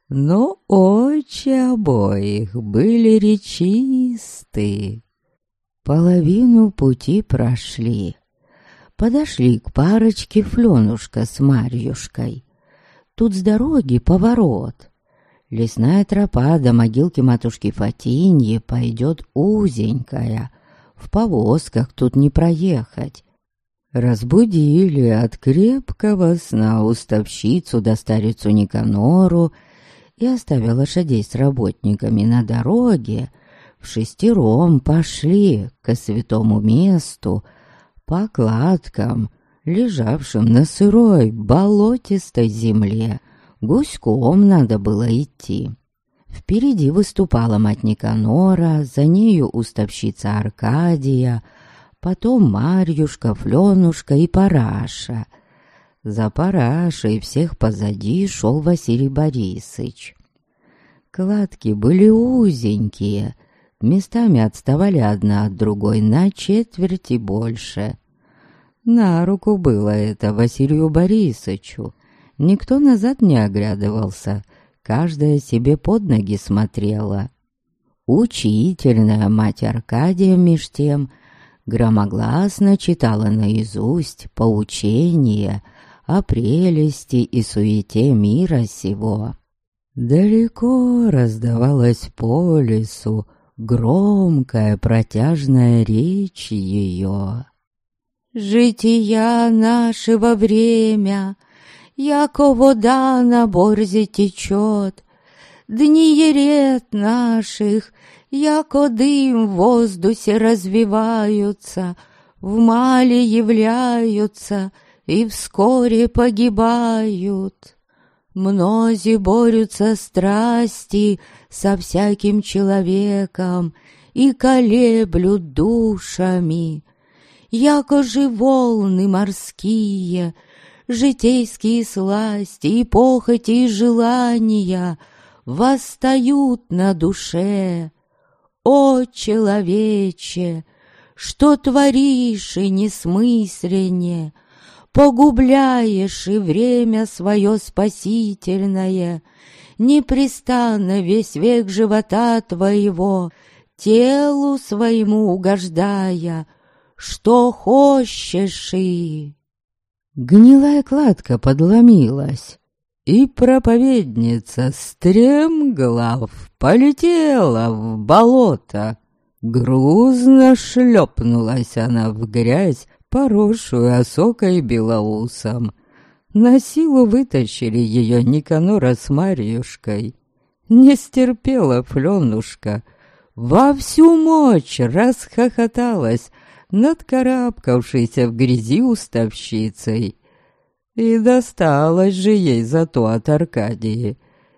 Но очи обоих были речисты. Половину пути прошли. Подошли к парочке Флёнушка с Марьюшкой. Тут с дороги поворот. Лесная тропа до могилки матушки Фатиньи пойдет узенькая. В повозках тут не проехать. Разбудили от крепкого сна уставщицу да старицу Никанору и, оставя лошадей с работниками на дороге, в шестером пошли к святому месту, по кладкам, лежавшим на сырой болотистой земле, Гуськом надо было идти. Впереди выступала мать Никанора, за нею уставщица Аркадия, потом Марьюшка, Флёнушка и Параша. За Парашей всех позади шел Василий Борисович. Кладки были узенькие, местами отставали одна от другой на четверти больше. На руку было это Василию Борисовичу. Никто назад не оглядывался, каждая себе под ноги смотрела. Учительная мать Аркадия меж тем громогласно читала наизусть поучения о прелести и суете мира сего. Далеко раздавалась по лесу громкая протяжная речь ее. «Жития нашего время Яко вода на борзе течет, Дни ерет наших, Яко дым в воздухе развиваются, В мале являются И вскоре погибают. Мнози борются страсти Со всяким человеком И колеблют душами, Яко же волны морские — житейские сласти и похоти и желания восстают на душе. О, человече, что творишь и несмысленне, Погубляешь и время свое спасительное, Непрестанно весь век живота твоего, Телу своему угождая, что хочешь и... Гнилая кладка подломилась, и проповедница стремглав полетела в болото. Грузно шлепнулась она в грязь, поросшую осокой белоусом. На силу вытащили ее Никанора с Марьюшкой. Не стерпела Флёнушка, во всю мощь расхохоталась, над карабкавшейся в грязи уставщицей. И досталось же ей зато от Аркадии.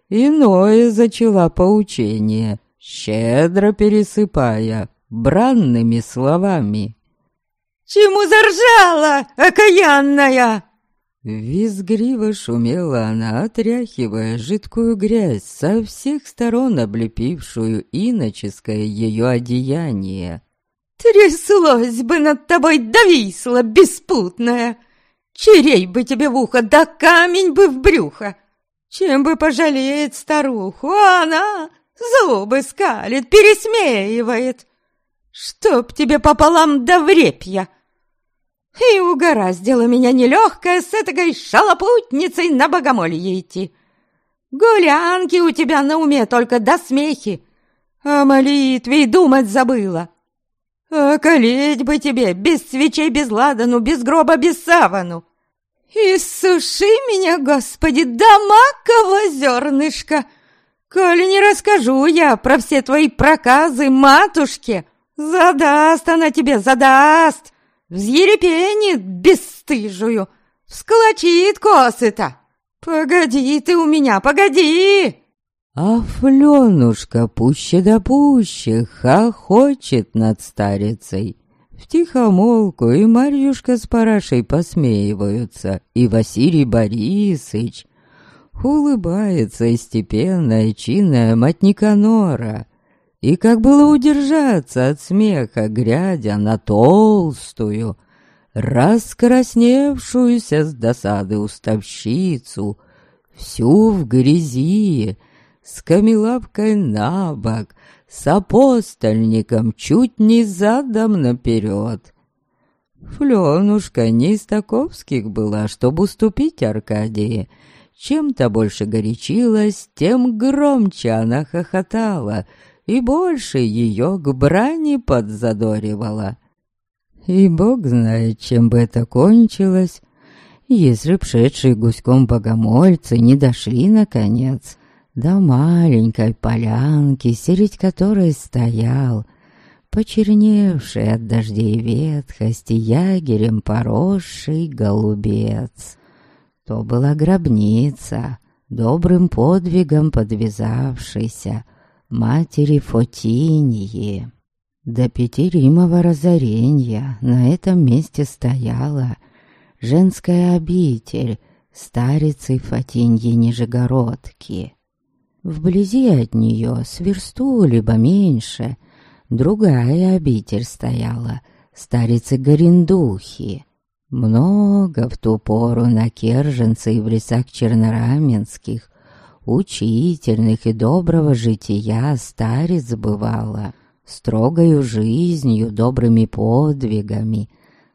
Иное зачала поучение, щедро пересыпая бранными словами. «Чему заржала, окаянная?» Визгриво шумела она, отряхивая жидкую грязь со всех сторон облепившую иноческое ее одеяние. «Тряслось бы над тобой, довисла беспутная! Черей бы тебе в ухо, да камень бы в брюхо! Чем бы пожалеет старуху, а она зубы скалит, пересмеивает! Чтоб тебе пополам до врепья!» И угораздило меня нелегкая с этой шалопутницей на богомолье идти. Гулянки у тебя на уме только до смехи, о молитве и думать забыла. Околеть бы тебе без свечей, без ладану, без гроба, без савану. Иссуши меня, Господи, до макового зернышка, коли не расскажу я про все твои проказы матушке. Задаст она тебе, задаст взъерепенит бесстыжую, всколочит косы-то. Погоди ты у меня, погоди!» А Фленушка пуще да пуще хохочет над старицей. Втихомолку и Марьюшка с Парашей посмеиваются, и Василий Борисыч. Улыбается степенная, чинная мать Никанора. И как было удержаться от смеха, глядя на толстую, раскрасневшуюся с досады уставщицу, всю в грязи, с камелавкой на бок, с апостольником чуть не задом наперед. Фленушка не из таковских была, чтобы уступить Аркадии. Чем-то больше горячилась, тем громче она хохотала — и больше ее к брани подзадоривало. И бог знает, чем бы это кончилось, если б шедшие гуськом богомольцы не дошли, наконец, до маленькой полянки, средь которой стоял, почерневший от дождей ветхости, ягерем поросший голубец. То была гробница, добрым подвигом подвязавшийся, матери Фотинии. До Петеримова разорения на этом месте стояла женская обитель старицы Фатиньи Нижегородки. Вблизи от нее, сверсту либо меньше, другая обитель стояла, старицы Горендухи. Много в ту пору на Керженце и в лесах Чернораменских учительных и доброго жития старец бывала, строгою жизнью, добрыми подвигами,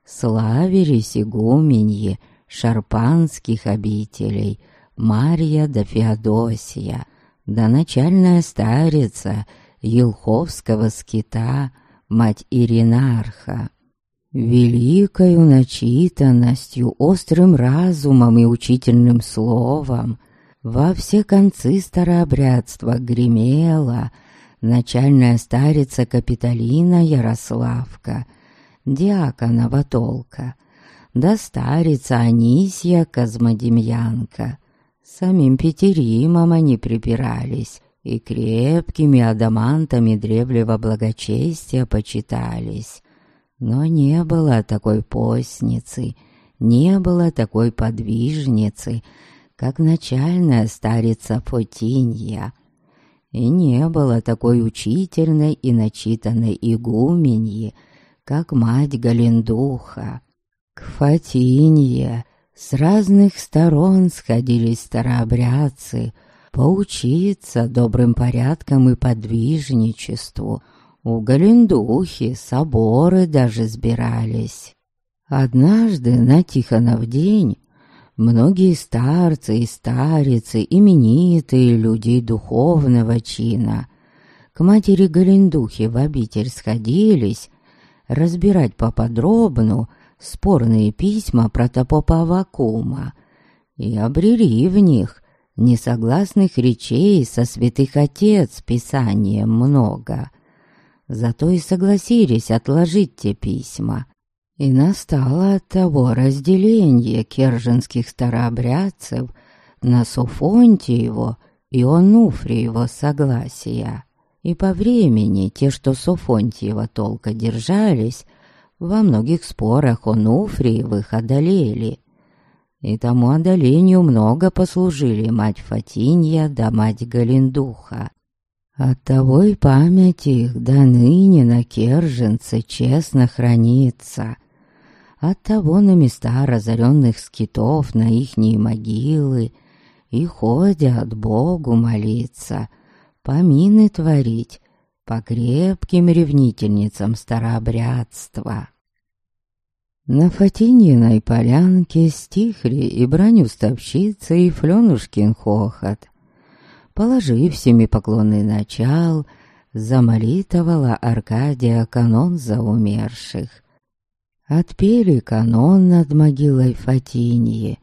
славились игуменьи шарпанских обителей, Марья да Феодосия, да начальная старица Елховского скита, мать Иринарха. Великою начитанностью, острым разумом и учительным словом во все концы старообрядства гремела начальная старица Капитолина Ярославка, диаконова толка, да старица Анисья Козмодемьянка. Самим Петеримом они припирались и крепкими адамантами древнего благочестия почитались. Но не было такой постницы, не было такой подвижницы — как начальная старица Фотинья. И не было такой учительной и начитанной игуменьи, как мать Галендуха. К Фатинье с разных сторон сходились старообрядцы поучиться добрым порядкам и подвижничеству. У Галендухи соборы даже сбирались. Однажды на Тихонов день Многие старцы и старицы, именитые люди духовного чина, к матери Галендухе в обитель сходились разбирать поподробну спорные письма протопопа Авакума и обрели в них несогласных речей со святых отец писанием много. Зато и согласились отложить те письма, и настало от того разделение керженских старообрядцев на Софонтиево и Онуфриево согласия. И по времени те, что Софонтиева толка держались, во многих спорах Онуфриевых одолели. и тому одолению много послужили мать Фатинья да мать Галиндуха. Оттого и память их до ныне на Керженце честно хранится. Оттого на места разоренных скитов, на ихние могилы и ходят Богу молиться, помины творить по крепким ревнительницам старообрядства. На Фатининой полянке стихли и броню стопщица, и Флёнушкин хохот. Положив семипоклонный начал, замолитовала Аркадия канон за умерших. Отпели канон над могилой Фатиньи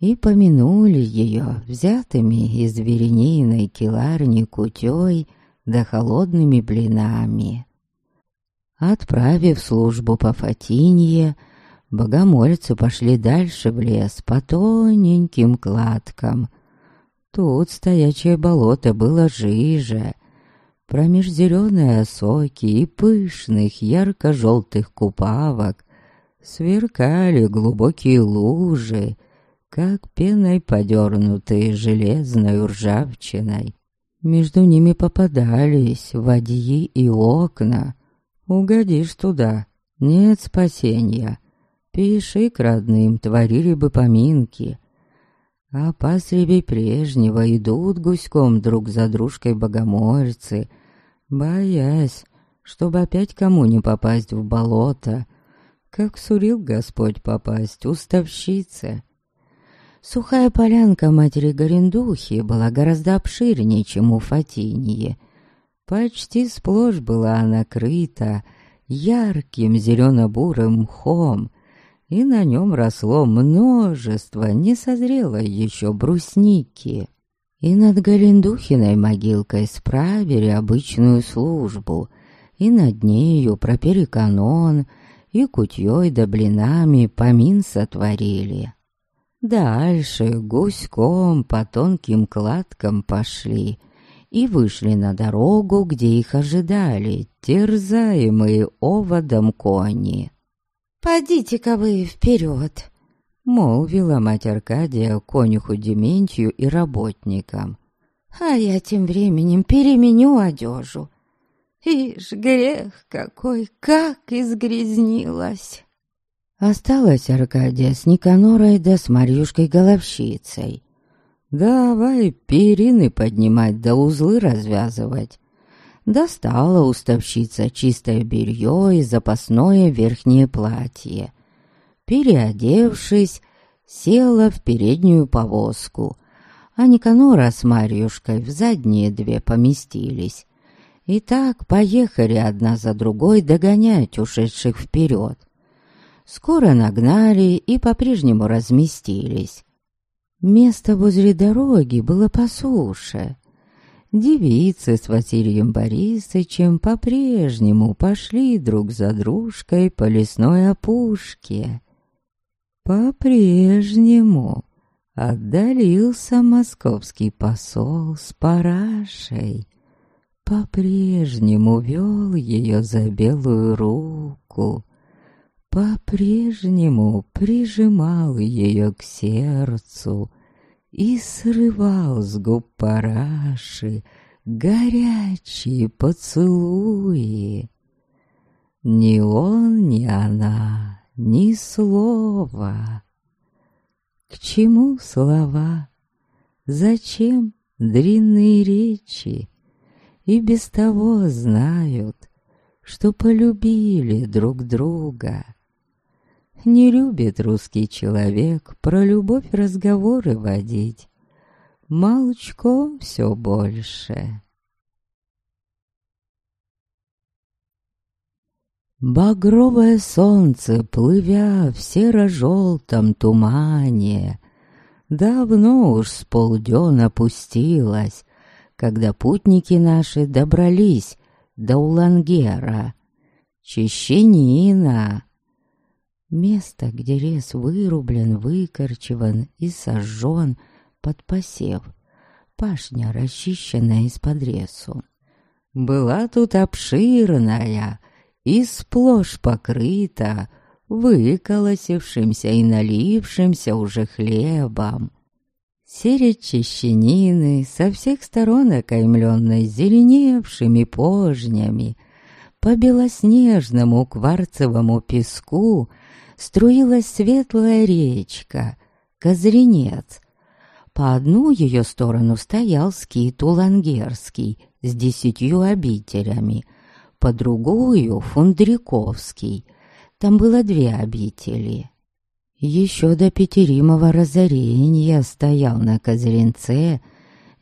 и помянули ее взятыми из веренийной киларни кутей да холодными блинами. Отправив службу по Фатинье, Богомольцы пошли дальше в лес по тоненьким кладкам. Тут стоячее болото было жиже. Промеж зеленой осоки и пышных ярко-желтых купавок сверкали глубокие лужи, как пеной подернутые железной ржавчиной. Между ними попадались водьи и окна. Угодишь туда, нет спасения. Пиши к родным, творили бы поминки. А посреди прежнего идут гуськом друг за дружкой богомольцы, боясь, чтобы опять кому не попасть в болото, как сурил Господь попасть уставщице. Сухая полянка матери Горендухи была гораздо обширнее, чем у Фатиньи. Почти сплошь была она крыта ярким зелено-бурым мхом, и на нем росло множество несозрелой еще брусники. И над Галендухиной могилкой справили обычную службу, и над нею пропели канон, и кутьей да блинами помин сотворили. Дальше гуськом по тонким кладкам пошли и вышли на дорогу, где их ожидали терзаемые оводом кони. «Подите-ка вы вперед!» Молвила мать Аркадия конюху Дементию и работникам. «А я тем временем переменю одежу. Ишь, грех какой, как изгрязнилась!» Осталась Аркадия с Никанорой да с Марьюшкой-головщицей. Давай перины поднимать да узлы развязывать. Достала уставщица чистое белье и запасное верхнее платье. Переодевшись, села в переднюю повозку, а Никанора с Марьюшкой в задние две поместились. И так поехали одна за другой догонять ушедших вперед. Скоро нагнали и по-прежнему разместились. Место возле дороги было по суше. Девицы с Василием Борисовичем по-прежнему пошли друг за дружкой по лесной опушке. По-прежнему отдалился московский посол с парашей. По-прежнему вел ее за белую руку. По-прежнему прижимал ее к сердцу — и срывал с губ параши горячие поцелуи. Ни он, ни она, ни слова. К чему слова? Зачем длинные речи? И без того знают, что полюбили друг друга. Не любит русский человек про любовь разговоры водить. Молчком все больше. Багровое солнце, плывя в серо-желтом тумане, Давно уж с полдён опустилось, Когда путники наши добрались до Улангера. Чещенина Место, где лес вырублен, выкорчеван и сожжен под посев. Пашня, расчищенная из-под лесу. Была тут обширная и сплошь покрыта выколосившимся и налившимся уже хлебом. Серед чищенины, со всех сторон окаймленной зеленевшими пожнями, по белоснежному кварцевому песку струилась светлая речка, Козренец. По одну ее сторону стоял скит Улангерский с десятью обителями, по другую — Фундриковский. Там было две обители. Еще до Петеримова разорения стоял на Козренце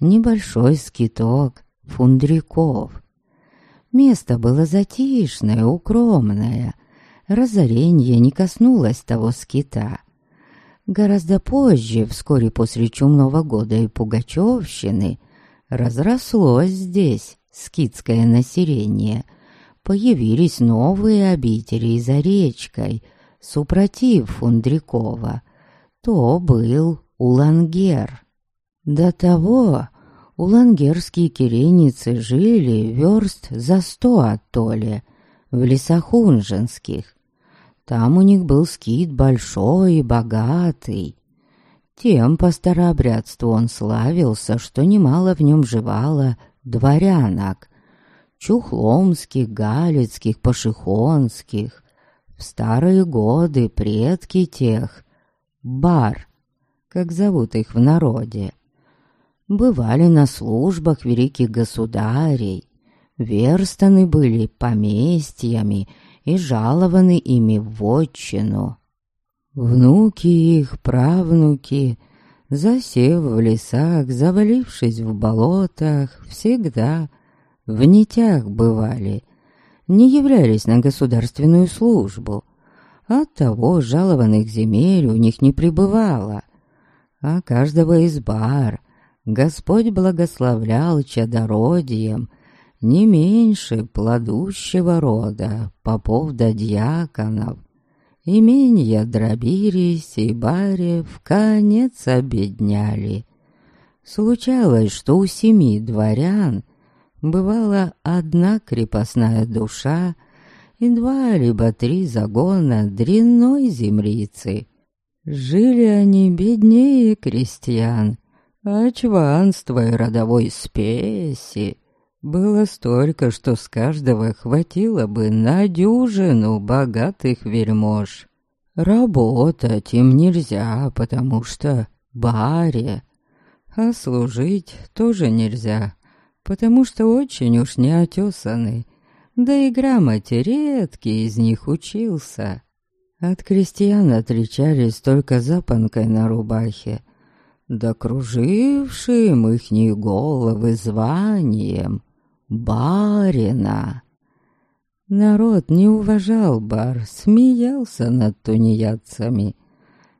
небольшой скиток Фундриков. Место было затишное, укромное. Разорение не коснулось того скита. Гораздо позже, вскоре после Чумного года и Пугачевщины, разрослось здесь скитское население. Появились новые обители за речкой, супротив Фундрикова. То был Улангер. До того улангерские киреницы жили верст за сто от Толи, в лесах Унженских. Там у них был скит большой и богатый. Тем по старообрядству он славился, что немало в нем живало дворянок, чухломских, галицких, пашихонских. В старые годы предки тех, бар, как зовут их в народе, бывали на службах великих государей, верстаны были поместьями и жалованы ими в вотчину. Внуки их, правнуки, засев в лесах, завалившись в болотах, всегда в нитях бывали, не являлись на государственную службу. Оттого жалованных земель у них не пребывало, а каждого из бар Господь благословлял чадородием не меньше плодущего рода попов да дьяконов. Именья дробились и баре в конец обедняли. Случалось, что у семи дворян бывала одна крепостная душа и два либо три загона дрянной землицы. Жили они беднее крестьян, а чванства и родовой спеси было столько, что с каждого хватило бы на дюжину богатых вельмож. Работать им нельзя, потому что баре, а служить тоже нельзя, потому что очень уж неотесаны, да и грамоте редкий из них учился. От крестьян отличались только запонкой на рубахе, да кружившим ихние головы званием барина. Народ не уважал бар, смеялся над тунеядцами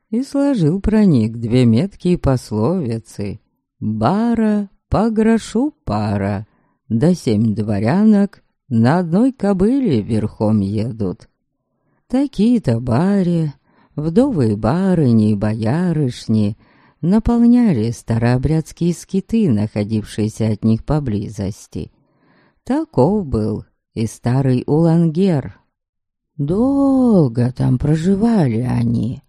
и сложил про них две меткие пословицы. Бара по грошу пара, да семь дворянок на одной кобыле верхом едут. Такие-то баре, вдовы барыни и боярышни — наполняли старообрядские скиты, находившиеся от них поблизости. Таков был и старый Улангер. Долго там проживали они.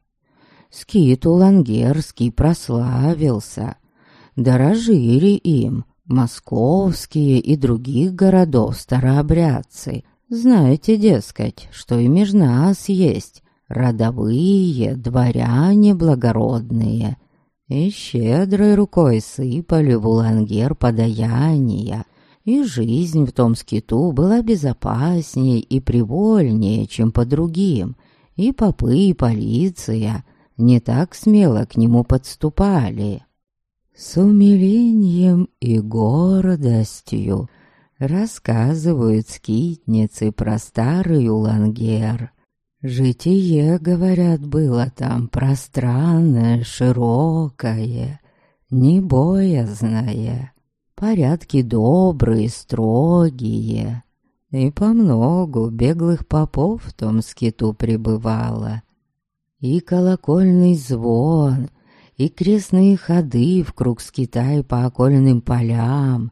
Скит Улангерский прославился. Дорожили им московские и других городов старообрядцы. Знаете, дескать, что и между нас есть родовые дворяне благородные, и щедрой рукой сыпали в Улангер подаяния, и жизнь в том скиту была безопаснее и привольнее, чем по другим, и попы, и полиция не так смело к нему подступали. С умилением и гордостью рассказывают скитницы про старый Улангер — Житие, говорят, было там пространное, широкое, небоязное, порядки добрые, строгие, и по многу беглых попов в том скиту пребывало. И колокольный звон, и крестные ходы в круг скита и по окольным полям,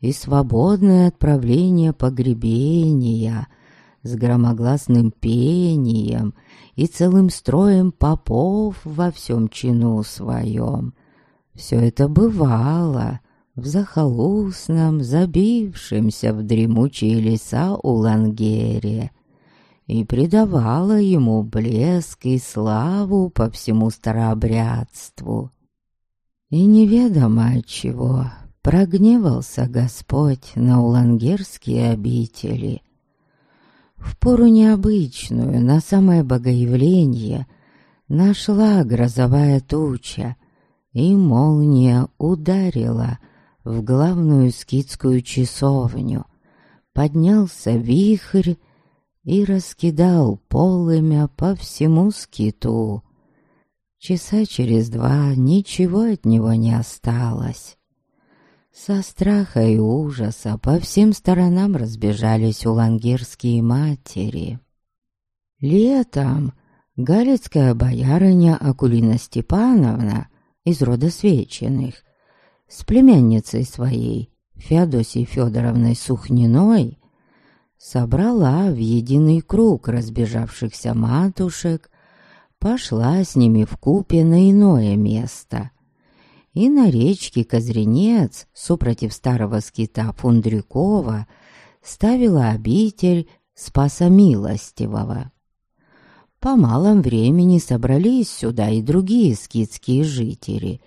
и свободное отправление погребения — с громогласным пением и целым строем попов во всем чину своем. Все это бывало в захолустном, забившемся в дремучие леса у Лангере и придавало ему блеск и славу по всему старообрядству. И неведомо от чего прогневался Господь на улангерские обители. В пору необычную, на самое богоявление, нашла грозовая туча, и молния ударила в главную скидскую часовню. Поднялся вихрь и раскидал полымя по всему скиту. Часа через два ничего от него не осталось. Со страха и ужаса по всем сторонам разбежались улангирские матери. Летом галицкая боярыня Акулина Степановна из рода Свеченых с племянницей своей Феодосией Федоровной Сухниной собрала в единый круг разбежавшихся матушек пошла с ними в купе на иное место. И на речке Козренец, супротив старого скита Фундрюкова, ставила обитель Спаса Милостивого. По малом времени собрались сюда и другие скитские жители,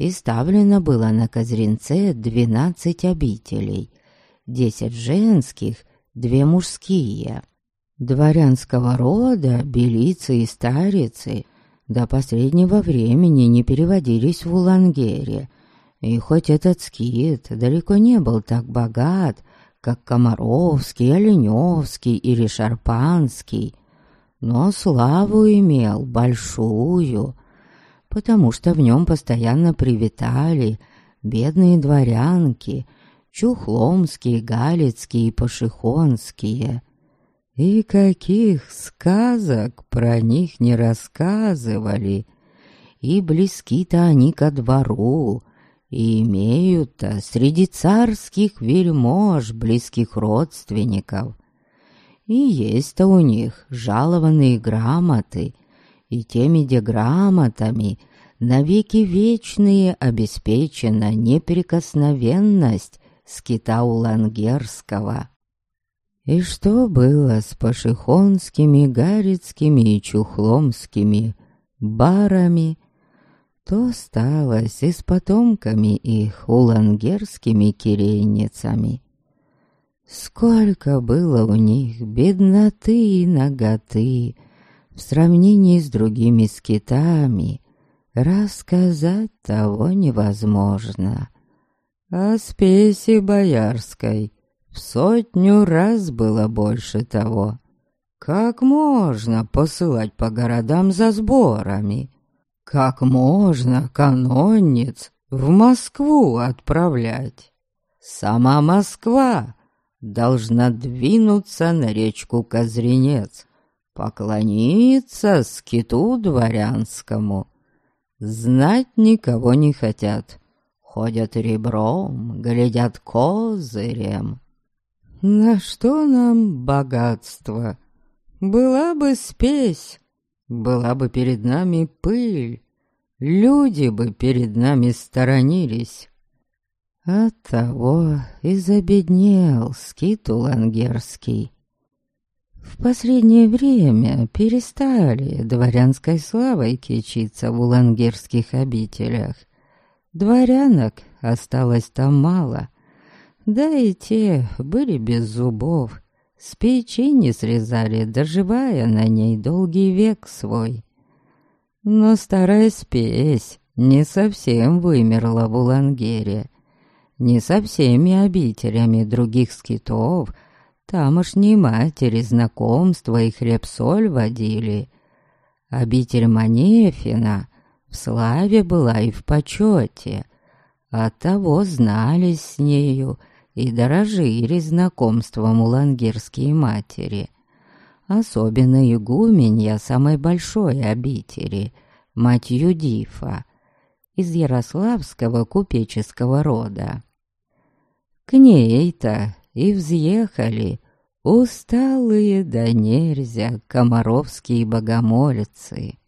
и ставлено было на Козренце двенадцать обителей, десять женских, две мужские. Дворянского рода, белицы и старицы до последнего времени не переводились в Улангере, и хоть этот скит далеко не был так богат, как Комаровский, Оленевский или Шарпанский, но славу имел большую, потому что в нем постоянно привитали бедные дворянки, чухломские, галицкие и пашихонские, и каких сказок про них не рассказывали, и близки-то они ко двору, и имеют-то среди царских вельмож близких родственников. И есть-то у них жалованные грамоты, и теми де грамотами навеки вечные обеспечена неприкосновенность скита Улангерского. И что было с пашихонскими, гарицкими и чухломскими барами, то сталось и с потомками их улангерскими кирейницами. Сколько было у них бедноты и наготы в сравнении с другими скитами, рассказать того невозможно. О спеси боярской — в сотню раз было больше того. Как можно посылать по городам за сборами? Как можно канонниц в Москву отправлять? Сама Москва должна двинуться на речку Козренец, поклониться скиту дворянскому. Знать никого не хотят, ходят ребром, глядят козырем. На что нам богатство? Была бы спесь, была бы перед нами пыль, люди бы перед нами сторонились. Оттого и забеднел скит улангерский. В последнее время перестали дворянской славой кичиться в улангерских обителях. Дворянок осталось там мало — да и те были без зубов, с печи не срезали, доживая на ней долгий век свой. Но старая спесь не совсем вымерла в Улангере. Не со всеми обителями других скитов тамошние матери знакомства и хлеб-соль водили. Обитель Манефина в славе была и в почете, оттого знались с нею и дорожили знакомством улангирские матери. Особенно игуменья самой большой обители, мать Юдифа, из ярославского купеческого рода. К ней-то и взъехали. Усталые да нельзя комаровские богомолицы